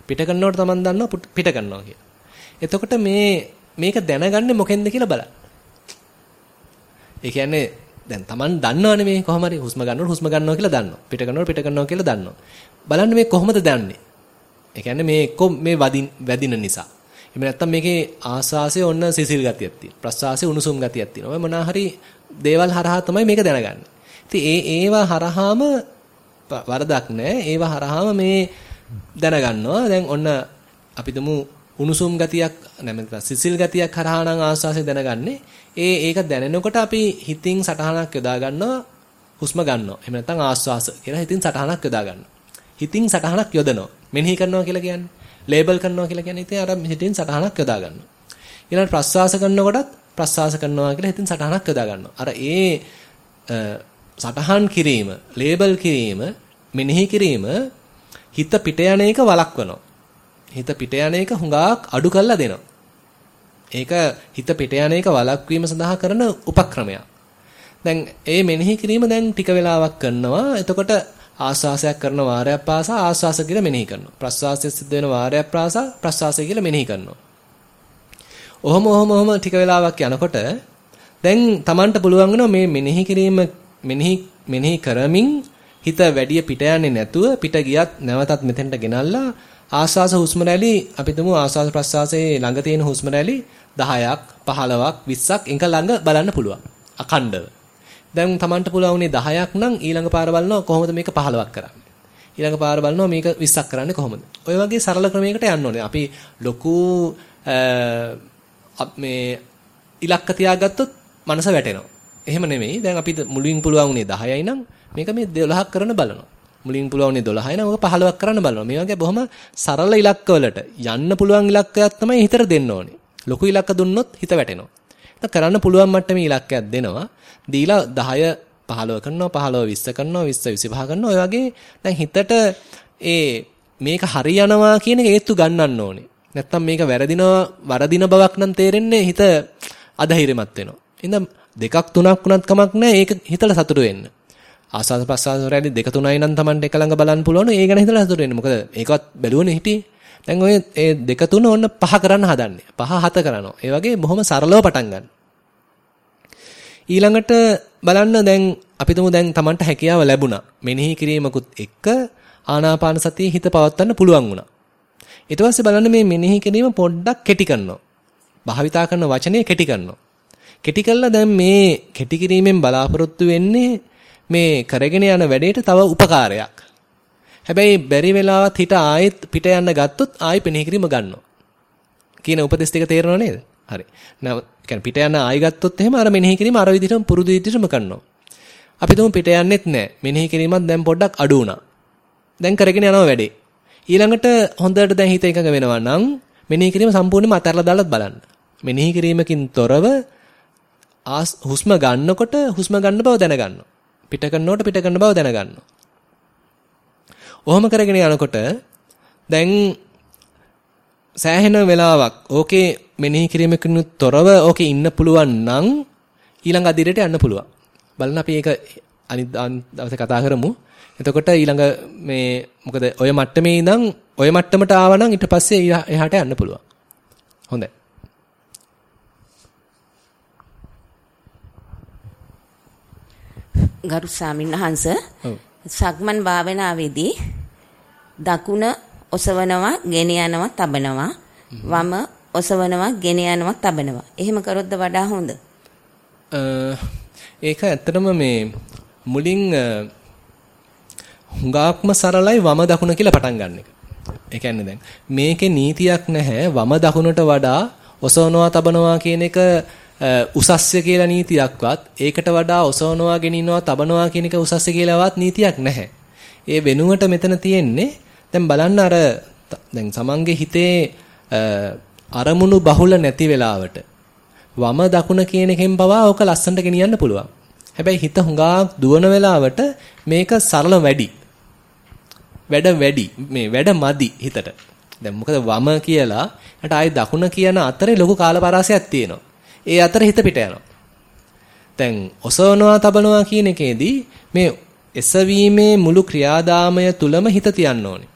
පිට කරනකොට Taman දන්නවා පිට කරනවා කියලා. එතකොට මේ මේක දැනගන්නේ මොකෙන්ද කියලා බලන්න. ඒ කියන්නේ දැන් Taman දන්නවනේ මේ කොහොම හරි හුස්ම ගන්නකොට හුස්ම ගන්නවා කියලා දන්නවා. පිට කරනකොට පිට කරනවා කියලා දන්නවා. බලන්න මේ කොහොමද දන්නේ? ඒ කියන්නේ මේ එක්ක මේ වදින් වැදින නිසා. එහෙම නැත්නම් මේකේ ආස්වාසයේ ඔන්න සිසිල් ගතියක් තියෙනවා. ප්‍රස්වාසයේ උණුසුම් ගතියක් තියෙනවා. ඔය මොනවා හරි දේවල් හරහා තමයි මේක දැනගන්නේ. ඉතින් ඒ ඒවා හරහාම වරදක් නැහැ. ඒවා හරහාම මේ දැනගන්නවා. දැන් ඔන්න අපි තුමු උණුසුම් ගතියක් නැත්නම් සිසිල් ගතියක් හරහා නම් ආස්වාසය දැනගන්නේ. ඒ ඒක දැනෙනකොට අපි හිතින් සටහනක් යොදා ගන්නවා හුස්ම ගන්නවා. එහෙම නැත්නම් ආස්වාස කියලා හිතින් සටහනක් යොදා ගන්නවා. හිතින් සටහනක් යොදනවා. මෙනෙහි කරනවා කියලා කියන්නේ. ලේබල් කරනවා කියලා කියන්නේ ඉතින් අර හිතින් සටහනක් යොදා ගන්නවා. ඊළඟ ප්‍රස්වාස කරනකොටත් ප්‍රස්වාස කරනවා කියලා හිතින් සටහනක් යොදා ගන්නවා. අර ඒ සටහන් කිරීම, ලේබල් කිරීම, මෙනෙහි කිරීම හිත පිට යන එක වළක්වනවා. හිත පිට යන එක හුඟක් අඩු කරලා දෙනවා. ඒක හිත පිට යන එක වළක්වීම සඳහා කරන උපක්‍රමයක්. දැන් ඒ මෙනෙහි කිරීම දැන් ටික වෙලාවක් කරනවා. එතකොට ආස්වාසයක් කරන වාරයක් පාසා ආස්වාස කියලා මෙනෙහි කරනවා. ප්‍රස්වාසය සිද්ධ වෙන වාරයක් පාසා ප්‍රස්වාසය කියලා මෙනෙහි කරනවා. ඔහොම ඔහොම ඔහොම ටික වෙලාවක් යනකොට දැන් Tamanට පුළුවන් වෙනවා මේ මෙනෙහි කිරීම මෙනෙහි මෙනෙහි කරමින් හිත වැඩි පිට යන්නේ නැතුව පිට ගියත් නැවතත් මෙතෙන්ට ගෙනල්ලා ආස්වාස හුස්ම රැලි අපි තුමු ආස්වාස ප්‍රස්වාසයේ ළඟ තියෙන හුස්ම රැලි 10ක් 15ක් 20ක් එක ළඟ බලන්න පුළුවන් අඛණ්ඩව දැන් Tamanට පුළුවන් උනේ 10ක් නම් ඊළඟ පාර බලනවා කොහොමද මේක 15ක් කරන්නේ. ඊළඟ පාර බලනවා මේක 20ක් කරන්නේ කොහොමද. ඔය වගේ සරල ක්‍රමයකට යන්න ඕනේ. අපි ලොකු මේ ඉලක්ක තියාගත්තොත් මනස වැටෙනවා. එහෙම නෙමෙයි. දැන් අපිට මුලින් පුළුවන් උනේ 10යි නම් මේක මේ 12ක් කරන්න බලනවා. මුලින් පුළුවන් උනේ 12යි නම් ඔක 15ක් කරන්න බලනවා. මේ වගේ බොහොම සරල ඉලක්කවලට යන්න පුළුවන් ඉලක්කයක් තමයි හිතට දෙන්න ඕනේ. ලොකු ඉලක්ක දුන්නොත් හිත වැටෙනවා. කරන්න පුළුවන් මට්ටමේ ඉලක්කයක් දෙනවා. දීලා 10 15 කරනවා 15 20 කරනවා 20 25 කරනවා ඔය වගේ දැන් හිතට ඒ මේක හරියනවා කියන එක හේතු ගන්නන්න ඕනේ. නැත්තම් මේක වැරදිනවා වරදින බවක් නම් තේරෙන්නේ හිත අධෛර්යමත් වෙනවා. එහෙනම් දෙකක් තුනක් වුණත් කමක් නැහැ ඒක හිතලා සතුටු වෙන්න. ආසස් ප්‍රසාස රැලි දෙක තුනයි නම් Tamanට එක ළඟ බලන්න පුළුවන් ඒ ගැන හිතලා සතුටු වෙන්න. මොකද ඒකවත් බැලුවනේ හිටියේ. දැන් ඔය ඒ දෙක තුන ඔන්න පහ කරන්න හදන්නේ. පහ හත කරනවා. ඒ වගේ බොහොම සරලව පටන් ගන්න. ඊළඟට බලන්න දැන් අපි තුමු දැන් Tamanට හැකියාව ලැබුණා. මෙනෙහි කිරීමකුත් එක්ක ආනාපාන සතියේ හිත පවත්වන්න පුළුවන් වුණා. ඊට පස්සේ බලන්න මේ මෙනෙහි කිරීම පොඩ්ඩක් කෙටි කරනවා. භාවිතා කරන වචනේ කෙටි කරනවා. කෙටි කළා දැන් මේ කෙටි කිරීමෙන් බලාපොරොත්තු වෙන්නේ මේ කරගෙන යන වැඩේට තව උපකාරයක්. හැබැයි බැරි වෙලාවත් හිත ආයෙත් පිට යන්න ගත්තොත් ආයෙ පෙනෙහි කිරීම ගන්නවා. කියන උපදේශ ටික තේරෙනව නේද? හරි. නැව කියන්නේ පිට යන ආයෙ ගත්තොත් එහෙම අර මෙනෙහි කිරීම අර විදිහටම පුරුදු විදිහටම කරනවා. අපි තුමු පිට යන්නෙත් නැහැ. මෙනෙහි කිරීමත් දැන් පොඩ්ඩක් අඩු වුණා. දැන් කරගෙන යනවා වැඩේ. ඊළඟට හොඳට දැන් හිත එකඟ වෙනවා නම් මෙනෙහි කිරීම සම්පූර්ණයෙන්ම අතහැරලා දාලත් බලන්න. මෙනෙහි කිරීමකින් තොරව හුස්ම ගන්නකොට හුස්ම ගන්න බව දැනගන්නවා. පිට කරනකොට පිට කරන බව දැනගන්නවා. ඔහොම කරගෙන යනකොට දැන් සෑහෙන වෙලාවක් ඕකේ මෙනෙහි කිරීමකින් තොරව ඕකේ ඉන්න පුළුවන් නම් ඊළඟ අදිරයට යන්න පුළුවන්. බලන්න අපි ඒක අනිත් දවසේ කතා කරමු. එතකොට ඊළඟ මේ මොකද ඔය මට්ටමේ ඉඳන් ඔය මට්ටමට ආවනම් ඊට පස්සේ එහාට යන්න පුළුවන්. හොඳයි. ගරු ස්වාමින්වහන්ස සක්මන් භාවනාවේදී දකුණ ඔසවනවා, ගෙන යනවා, තබනවා. වම ඔසවනවා, ගෙන යනවා, තබනවා. එහෙම කරොත්ද වඩා හොඳ? ඒක ඇත්තටම මේ මුලින් හුඟාක්ම සරලයි වම දකුණ කියලා පටන් ගන්න එක. ඒ කියන්නේ දැන් මේකේ නීතියක් නැහැ වම දකුණට වඩා ඔසවනවා තබනවා කියන එක උසස්ය කියලා නීතියක්වත් ඒකට වඩා ඔසවනවා ගෙනිනවා තබනවා කියන එක උසස්ය කියලාවත් නීතියක් නැහැ. ඒ වෙනුවට මෙතන තියෙන්නේ දැන් බලන්න අර දැන් සමන්ගේ හිතේ අරමුණු බහුල නැති වෙලාවට වම දකුණ කියන එකෙන් පවා ඕක ලස්සනට ගෙනියන්න පුළුවන්. හැබැයි හිත හුඟා දුවන වෙලාවට මේක සරල වැඩි. වැඩ වැඩි. මේ වැඩ මදි හිතට. දැන් මොකද වම කියලා ඊට ආයි දකුණ කියන අතරේ ලොකු කාලපරාසයක් තියෙනවා. ඒ අතර හිත පිට යනවා. දැන් ඔසවනවා තබනවා කියන එකේදී මේ එසවීමේ මුළු ක්‍රියාදාමය තුලම හිත තියන්න ඕනේ.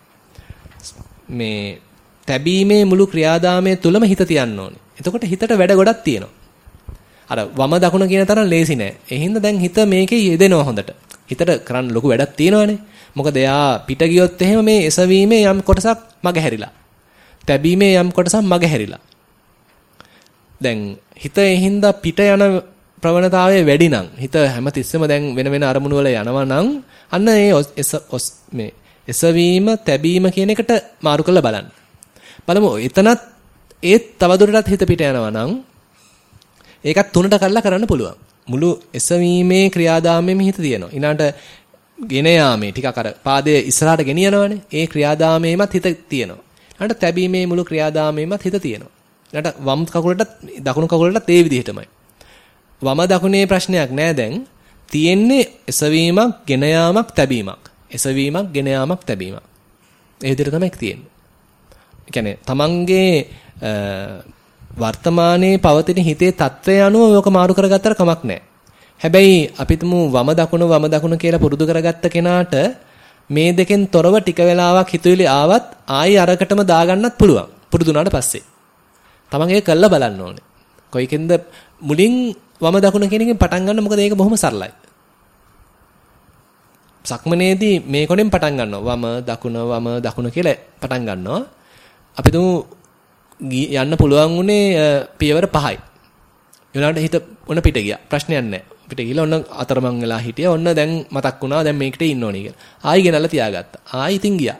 මේ තැබීමේ මුළු ක්‍රියාදාමය තුලම හිත තියන්න ඕනේ. එතකොට හිතට වැඩ ගොඩක් තියෙනවා. අර වම දකුණ කියන තරම් ලේසි නෑ. ඒ හින්දා දැන් හිත මේකේ යෙදෙනවා හොඳට. හිතට කරන්න ලොකු වැඩක් තියෙනවානේ. මොකද එයා පිට ගියොත් එහෙම මේ එසවීමේ යම් කොටසක් මග හැරිලා. තැබීමේ යම් කොටසක් මග හැරිලා. දැන් හිත එහින්දා පිට යන ප්‍රවණතාවය වැඩි නම් හිත හැමතිස්සෙම දැන් වෙන වෙන අරමුණු වල යනවා නම් අන්න ඒ මේ එසවීම තැබීම කියන එකට මාරු කරලා බලන්න. බලමු එතනත් ඒත් තවදුරටත් හිත පිට යනවා නම් ඒකත් තුනට කඩලා කරන්න පුළුවන්. මුළු එසවීමේ ක්‍රියාදාමෙම හිත තියෙනවා. ඊළාට ගෙන යාමේ ටිකක් අර පාදයේ ඉස්සරහට ගෙනියනවනේ. ඒ ක්‍රියාදාමයේමත් හිත තියෙනවා. ඊළාට තැබීමේ මුළු ක්‍රියාදාමයේමත් හිත තියෙනවා. ඊළාට වම් කකුලටත් දකුණු කකුලටත් ඒ විදිහටමයි. වම දකුණේ ප්‍රශ්නයක් නෑ දැන්. තියෙන්නේ එසවීමක්, ගෙන යාමක්, තැබීමක්. එසවීමක්, ගෙන යාමක්, තැබීමක්. ඒ විදිහට තමයි තියෙන්නේ. ඒ කියන්නේ තමන්ගේ වර්තමානයේ පවතින හිතේ తත්වය අනුව ඕක මාරු කරගත්තට කමක් නැහැ. හැබැයි අපි තුමු වම දකුණ වම දකුණ කියලා පුරුදු කරගත්ත කෙනාට මේ දෙකෙන් තොරව ටික වෙලාවක් හිතුවිලි ආවත් ආයි අරකටම දාගන්නත් පුළුවන්. පුරුදු වුණාට පස්සේ. තමන් ඒක කළා බලන්න ඕනේ. කොයිකෙන්ද මුලින් වම දකුණ කියන එකෙන් පටන් ගන්න මොකද ඒක බොහොම සරලයි. සක්මනේදී මේ කොනෙන් පටන් ගන්නවා. වම දකුණ වම දකුණ කියලා පටන් ගන්නවා. අපි තුමු යන්න පුළුවන් උනේ පියවර 5යි. ඊළඟට හිත ඔන්න පිට ගියා. ප්‍රශ්නයක් නැහැ. පිට ගිහලා ඔන්න අතරමං වෙලා හිටියා. ඔන්න දැන් මතක් වුණා දැන් මේකට ඉන්න ඕනේ කියලා. ආයි ගෙනල්ලා තියාගත්තා. ආයි ඉතින් ගියා.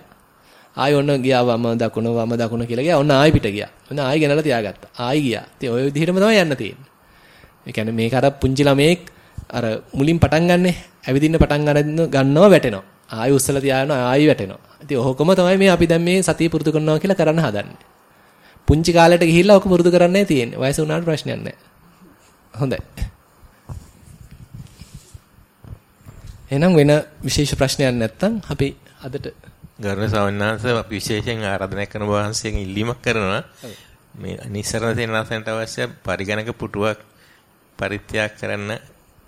ආයි ඔන්න ගියා වම දකුණ වම දකුණ කියලා ගියා. ඔන්න ආයි පිට ගියා. ඔන්න ආයි ගෙනල්ලා තියාගත්තා. ආයි ගියා. ඉතින් ওই විදිහටම තමයි යන්න තියෙන්නේ. ඒ කියන්නේ මේක අර පුංචි ළමයෙක් අර මුලින් පටන් ගන්නෙ ඇවිදින්න පටන් ගන්නවා වැටෙනවා. ආයි උස්සලා තියාගෙන ආයි වැටෙනවා. ඉතින් ඔහොකම තමයි මේ අපි දැන් මේ සතිය පුරුදු කරනවා කියලා කරන්න හදන්නේ. පුංචි කාලයට ගිහිල්ලා ඔක පුරුදු කරන්නයි තියෙන්නේ. වයස උනාට ප්‍රශ්නයක් නැහැ. හොඳයි. එහෙනම් වෙන විශේෂ ප්‍රශ්නයක් නැත්නම් අපි අදට ගරුණ ස්වාමීන් වහන්සේ අපි විශේෂයෙන් ආරාධනා කරන වහන්සේගෙන් ඉල්ලීමක් කරනවා. මේ නිසරණ තේනාසන්ට අවශ්‍ය පරිගණක පුටුවක් පරිත්‍යාග කරන්න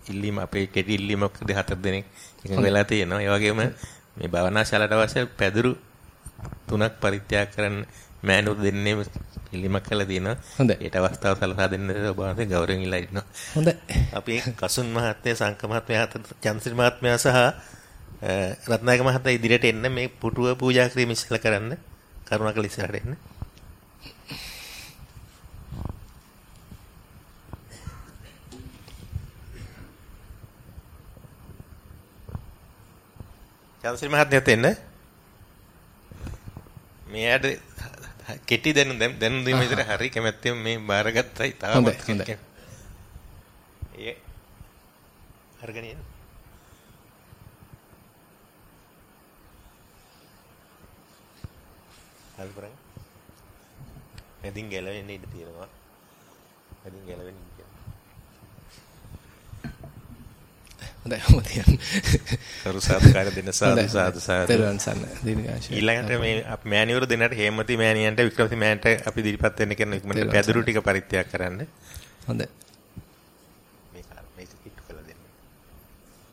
ඉල්ලීම අපේ කෙටි ඉල්ලීමක් දෙහතර දෙනෙක් එකඟ වෙලා තියෙනවා. ඒ වගේම මේ භවනා ශාලාවට අවශ්‍ය පැදුරු තුනක් පරිත්‍යාග කරන්න මෑණියෝ දෙන්නේ ඉල්ලීමක් කළා තියෙනවා. හොඳයි. ඒට අවස්ථාව සලසා දෙන්න ඔබ වහන්සේ ගෞරවයෙන් ඉල්ලා ඉන්නවා. හොඳයි. අපි කසුන් මහත්මයා සංක මහත්මයා චන්ද්‍රසිරි මහත්මයා සහ රත්නායක මහත්මයා ඉදිරියට එන්න මේ පුටුව පූජා කිරීම ඉස්සෙල්ලා කරන්න. කරුණාකර ඉස්සරහට එන්න. චන්ද්‍රසිරි මහත්මයාත් එන්න. මෙයාට කෙටි දැනුම් දැනුම් දීම විතර හරි කැමැත්තෙන් මේ බාරගත්තයි තාම හොඳයි ඒ අරගෙන යන්න හරි කරන්නේ මෙදින් ගැලවෙන්න ඉඩ තියෙනවා මෙදින් ගැලවෙන්න ඉඩ හොඳයි හොඳයි. කරු සාදුකාර දෙන සාදු සාදු සාදු. තෙරුවන් සරණ. දීර්ඝාෂය. ඊළඟට මේ මෑණිවරු දෙන්නට හේමති මෑණියන්ට වික්‍රමති මෑණිට අපි දිරිපත් වෙන්න කියන ඉක්මනට පැදුරු ටික පරිත්‍යාග කරන්න. හොඳයි.